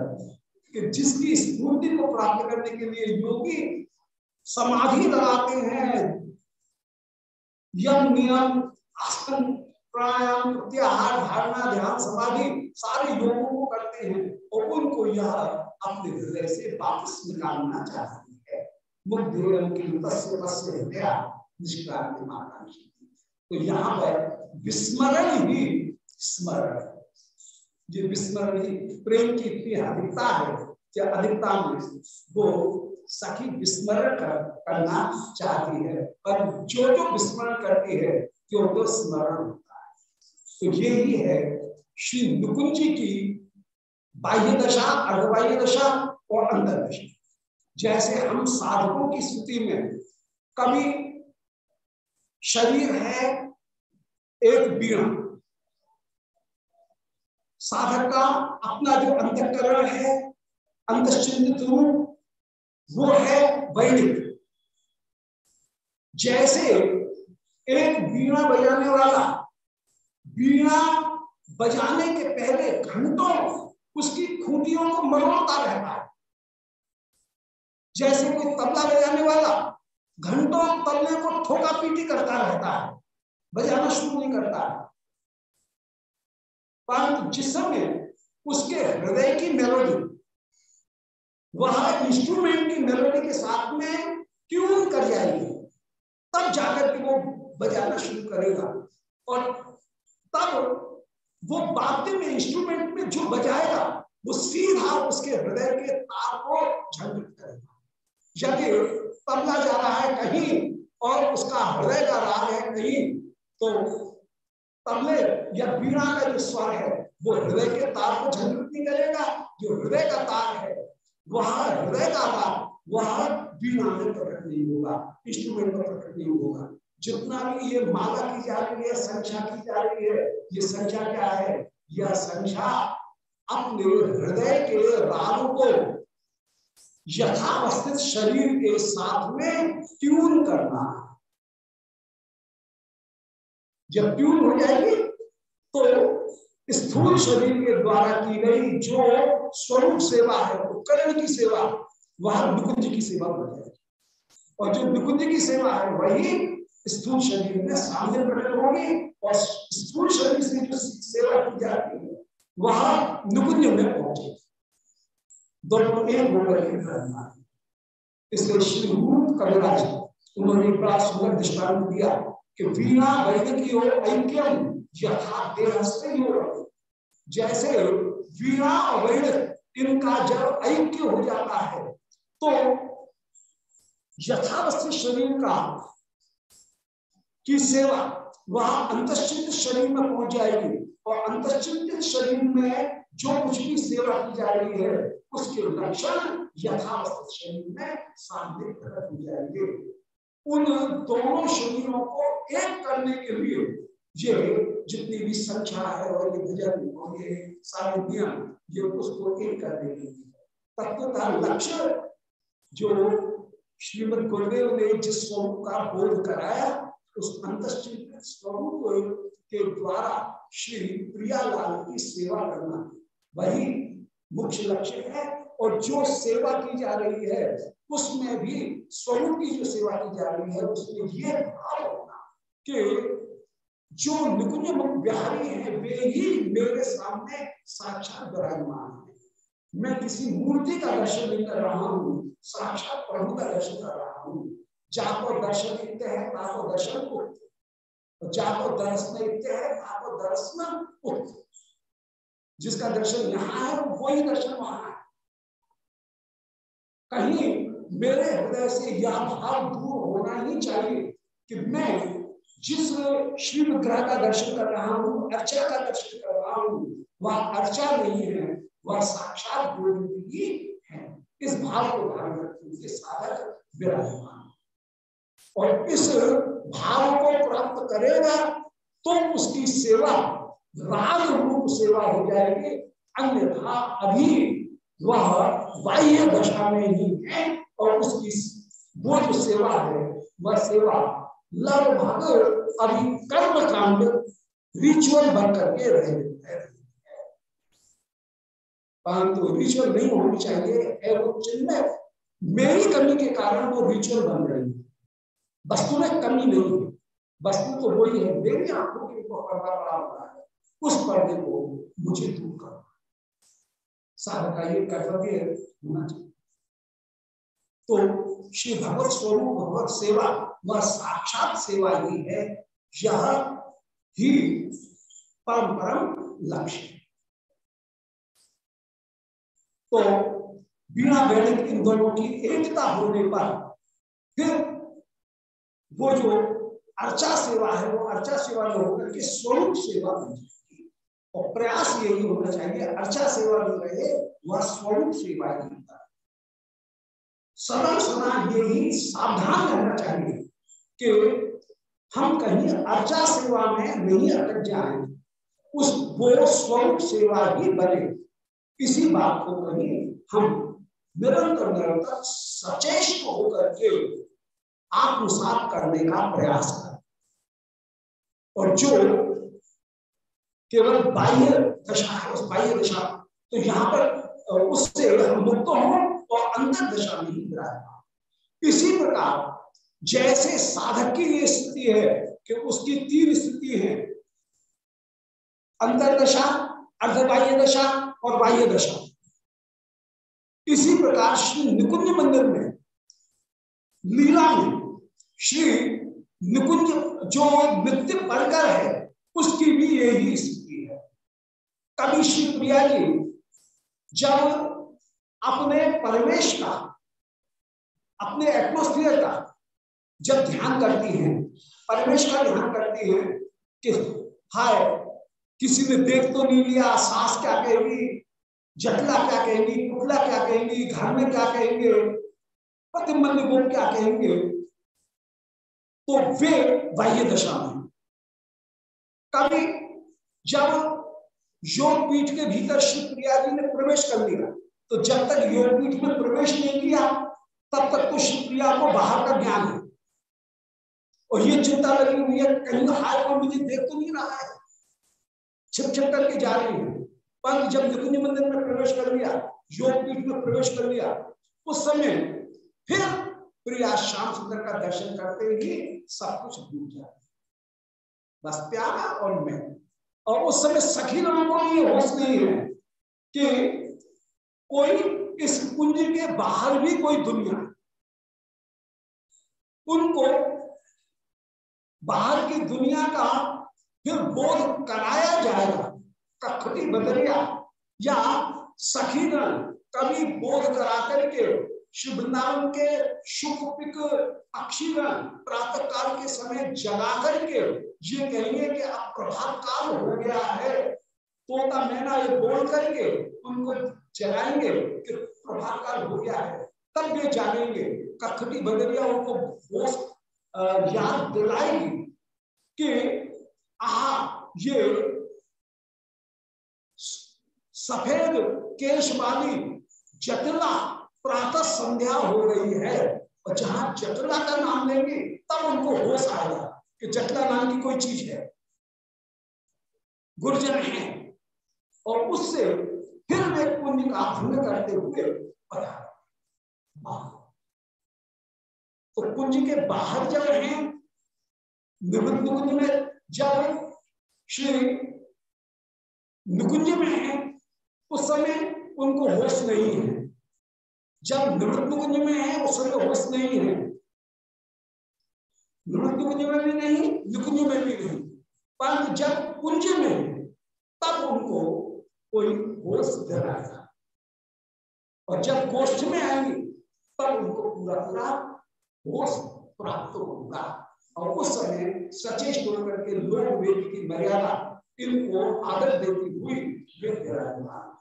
कि जिसकी स्फूर्ति को प्राप्त करने के लिए योगी समाधि लगाते हैं। यम नियम आसन प्राणायाम प्रत्याहार धारणा ध्यान समाधि सारे योगों को करते हैं और उनको यह अपने हृदय से वापस निकालना चाहती है। तो यहाँ पर विस्मरण ही स्मरण ये विस्मरण ही प्रेम की इतनी अधिकता है कि अधिकता में वो सखी विस्मरण कर, करना चाहती है। पर जो जो विस्मरण करती है क्यों तो स्मरण होता तो ये ही है श्री नुकुंज की बाह्य दशा, अर्धबाह्य दशा और अंतर दशा। जैसे हम साधकों की स्थिति में कभी शरीर है एक बीणा साधक का अपना जो अंतकरण है अंतश्चिंत रूप, वो है वैदिक। जैसे एक बीणा बजाने वाला बीणा बजाने के पहले घंटों उसकी खूंटियों को मरोड़ता रहता है। जैसे कोई तबला बजाने वाला घंटों तबले को ठोका पीटी करता रहता है, बजाना शुरू नहीं करता है। परंतु जिस समय उसके हृदय की मेलोडी वह इंस्ट्रूमेंट की मेलोडी के साथ में ट्यून कर जाएगी, तब जाकर के वो बजाना शुरू करेगा। और तब वो वाद्य में इंस्ट्रूमेंट में जो बजाएगा, वो सीधा उसके हृदय के तार को झंझट करेगा। यदि तबला जा रहा है कहीं और उसका हृदय का राग है कहीं तो तबले या बीड़ा का जो स्वर है, वो हृदय के तार को झंझट नहीं करेगा। जो हृदय का तार है, वह हृदय का तार, वह बीड़ा में प्रकट नहीं होगा इंस्ट्रूमेंट में प्रकट नहीं होगा। जितना भी ये माला की जा रही है, संख्या की जा रही है, ये संख्या क्या है? यह संख्या अपने हृदय के राग को यथावस्थित शरीर के साथ में ट्यून करना जब ट्यून हो जाएगी तो स्थूल शरीर के द्वारा की गई जो स्वरूप सेवा है उपकरण की सेवा, वह निकुंज की सेवा बन जाएगी। और जो निकुंज की सेवा है, वही स्थूल शरीर में सामने प्रकट होगी और स्थूल शरीर से जो सेवा की जाती है, वह निकुंज में पहुंचेगी दोनों एक होकर के रहना इसलिए श्री रूप कविराज उन्होंने बड़ा सुंदर दृष्टांत दिया कि वीणा वैदिक ऐक्यम यथा देह जैसे वीणा और इनका जब ऐक्य हो जाता है तो यथावस्थित शरीर का की सेवा वह अंतश्चित शरीर में पहुँच जाएगी और अंतचिंतित शरीर में जो कुछ भी सेवा की जा रही है, उसके लक्षण यथावस्थित शरीर में सामने प्रकट हो जाएँगे। उन दोनों शरीरों को एक करने के लिए ये जितनी भी संख्या है और ये भजन और ये सारे नियम, ये उसको एक करने के लिए। तत्वता लक्ष्य जो श्रीमद गुरुदेव ने जिस स्वरूप का बोध कराया उस अंत स्वरूप के द्वारा श्री प्रियालाल की सेवा करना वही मुख्य लक्ष्य है और जो सेवा की जा रही है, उसमें भी स्वरूप की जो सेवा की जा रही है, उसमें ये भाव होना कि जो निकुंज बिहारी है, वे ही मेरे सामने साक्षात विराजमान है। मैं किसी मूर्ति का दर्शन नहीं कर रहा हूँ, साक्षात प्रभु का दर्शन कर रहा हूँ। जाको दर्शन इतने हैं ताको दर्शन उक्त जाको दर्शन इतने हैं ताको दर्शन उक्त जिसका दर्शन यहाँ है, वही दर्शन वहाँ है। कहीं मेरे हृदय से यह भाव दूर होना ही चाहिए कि मैं जिस श्री विग्रह का दर्शन कर रहा हूँ, अर्चा का दर्शन कर रहा हूँ, वह अर्चा नहीं है, वह साक्षात गोविंद ही है। इस भाव को धारण रखते हुए साधक विराजमान। और इस भाव को प्राप्त करेगा तो उसकी सेवा राग रूप सेवा हो जाएगी। अन्यथा अभी वह बाह्य दशा में ही है और उसकी वो जो सेवा है, वह सेवा लगभग अभी कर्म कांड रिचुअल बन करके रहे परंतु रिचुअल नहीं होनी चाहिए है वो चिन्ह मेरी कमी के कारण वो रिचुअल बन रही है। वस्तु में कमी नहीं है वस्तु तो वही है, मेरी आँखों के ऊपर पर्दा पड़ा हुआ है। उस पर्दे को मुझे दूर करना साधक का ये कर्तव्य होना चाहिए। तो श्री भगवत स्वरूप, भगवत सेवा वह साक्षात सेवा ही है। यह ही परम परम लक्ष्य तो बिना वैदिक इन दोनों की एकता होने पर वो जो अर्चा सेवा है, वो अर्चा सेवा न होकर के स्वरूप सेवा बन जाएगी। और प्रयास यही होना चाहिए, अर्चा सेवा जो रहे वह स्वरूप सेवा ही होता है। सदा सदा यही सावधान रहना चाहिए कि हम कहीं अर्चा सेवा में नहीं अटक जाए, उस वो स्वरूप सेवा ही बने। इसी बात को कहीं हम निरंतर निरंतर सचेष्ट होकर के आत्मसात करने का प्रयास कर। और जो केवल बाह्य दशा है, उस बाह्य दशा तो यहाँ पर उससे हम मुक्त हो और अंतर दशा में ही विराजमान इसी प्रकार, जैसे साधक की ये स्थिति है कि उसकी तीन स्थिति है, अंतर अंतरदशा अर्धबाह्य दशा और बाह्य दशा। इसी प्रकार श्री निकुंज मंदिर में लीला में श्री निकुंज जो नित्य परकर है, उसकी भी यही स्थिति है। कभी श्री प्रिया जी जब अपने परिवेश का, अपने एटमोस्फियर का जब ध्यान करती है परिवेश का ध्यान करती है कि हाय, किसी ने देख तो नहीं लिया, सास क्या कहेगी जटला क्या कहेंगी कुटला क्या कहेंगी, घर में क्या कहेंगे, पति प्रतिम्बंध वो क्या कहेंगे तो वे बाह्य दशा में कभी जब योग पीठ के भीतर श्री प्रिया जी ने प्रवेश कर लिया तो जब तक योग पीठ में प्रवेश नहीं किया, तब तक तो श्री प्रिया को बाहर का ज्ञान है। और ये चिंता लगी हुई है, कहीं हाय को मुझे देख तो नहीं रहा है। छिप छिप करके जा रही है। पर जब निकुंज मंदिर में प्रवेश कर लिया, योग पीठ में प्रवेश कर लिया, उस समय फिर प्रिया श्याम सुंदर का दर्शन करते ही सब कुछ भूल जाते बस प्यारा और मैं। और उस समय सखी लोगों को ये होश नहीं है कि कोई इस कुंज के बाहर भी कोई दुनिया उनको बाहर की दुनिया का फिर बोध कराया जाएगा कखटी बदरिया या सखीगण कभी बोध करा करके श्री वृंदावन के शुभ अक्षीगण प्रातः काल के समय जगा करके ये कहेंगे कि अब प्रभात काल हो गया है। तोता मैना ये बोल करके उनको जगाएँगे कि प्रभात काल हो गया है। तब ये जानेंगे कखटी बदरिया उनको होश याद दिलाएगी कि आ ये सफ़ेद केश वाली जटिला प्रातः संध्या हो रही है और जहाँ जटला का नाम लेंगे, तब उनको होश आएगा कि जटला नाम की कोई चीज़ है। गुर्जर है और उससे फिर वे पुण्य का भंग करते हुए तो कुंज के बाहर जब हैं निवृत्त कुंज में जब श्री निकुंज में है, उस समय उनको होश नहीं है। जब निवृत्त कुंज में है उस समय होश नहीं है निवृत्त कुंज में भी नहीं, निकुंज में भी नहीं। पर जब कुंज में तब उनको कोई होश दिलाएगा और जब गोष्ठ में आएँगे, तब उनको पूरा पूरा होश प्राप्त होगा। और उस समय सचेत होकर के लोग वेद की मर्यादा, इनको आदर देती हुई वे विराजमान।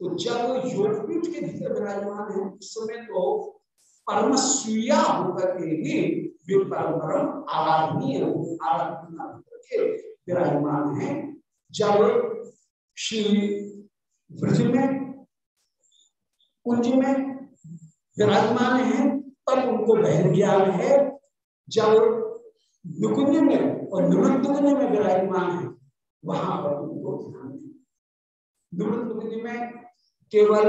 तो जब योगपीठ के भीतर विराजमान है, उस समय तो परम सुया होकर के ही वे परम आराधनीय आराधना होकर के विराजमान है। जब श्री ब्रज में, कुंज में विराजमान है, तब उनको बहन ज्ञान है। जब निकुंज में और निवृत्त में विराजमान है, वहाँ पर उनको ध्यान निवृत्त कुंज में केवल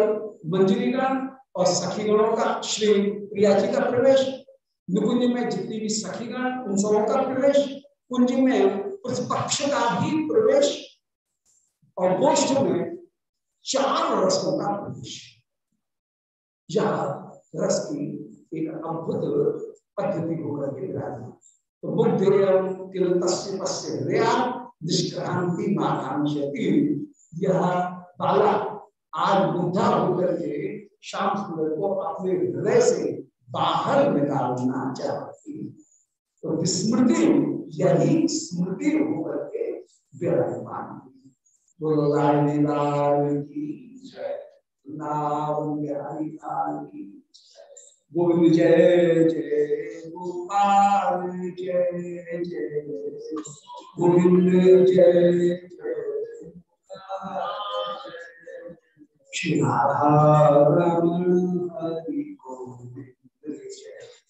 मंजरीगण और सखीगणों का श्री प्रिया जी का प्रवेश निकुंज में जितनी भी सखीगण उन सबों का प्रवेश, कुंज में उस पक्ष का भी प्रवेश, और गोष्ठ में चार रसों का प्रवेश। यह रस की एक अद्भुत पद्धति होकर के विराजमान। तो बुद्ध निष्क्रांति माकांक्षति यह बाला आज बुद्धा होकर के शाम सुंदर को अपने हृदय से बाहर निकालना चाहती तो विस्मृति, यही स्मृति होकर के विराजमान गोविंद जय। जय। गोपाल, जय जय। गोविंद जय जय। श्री हरि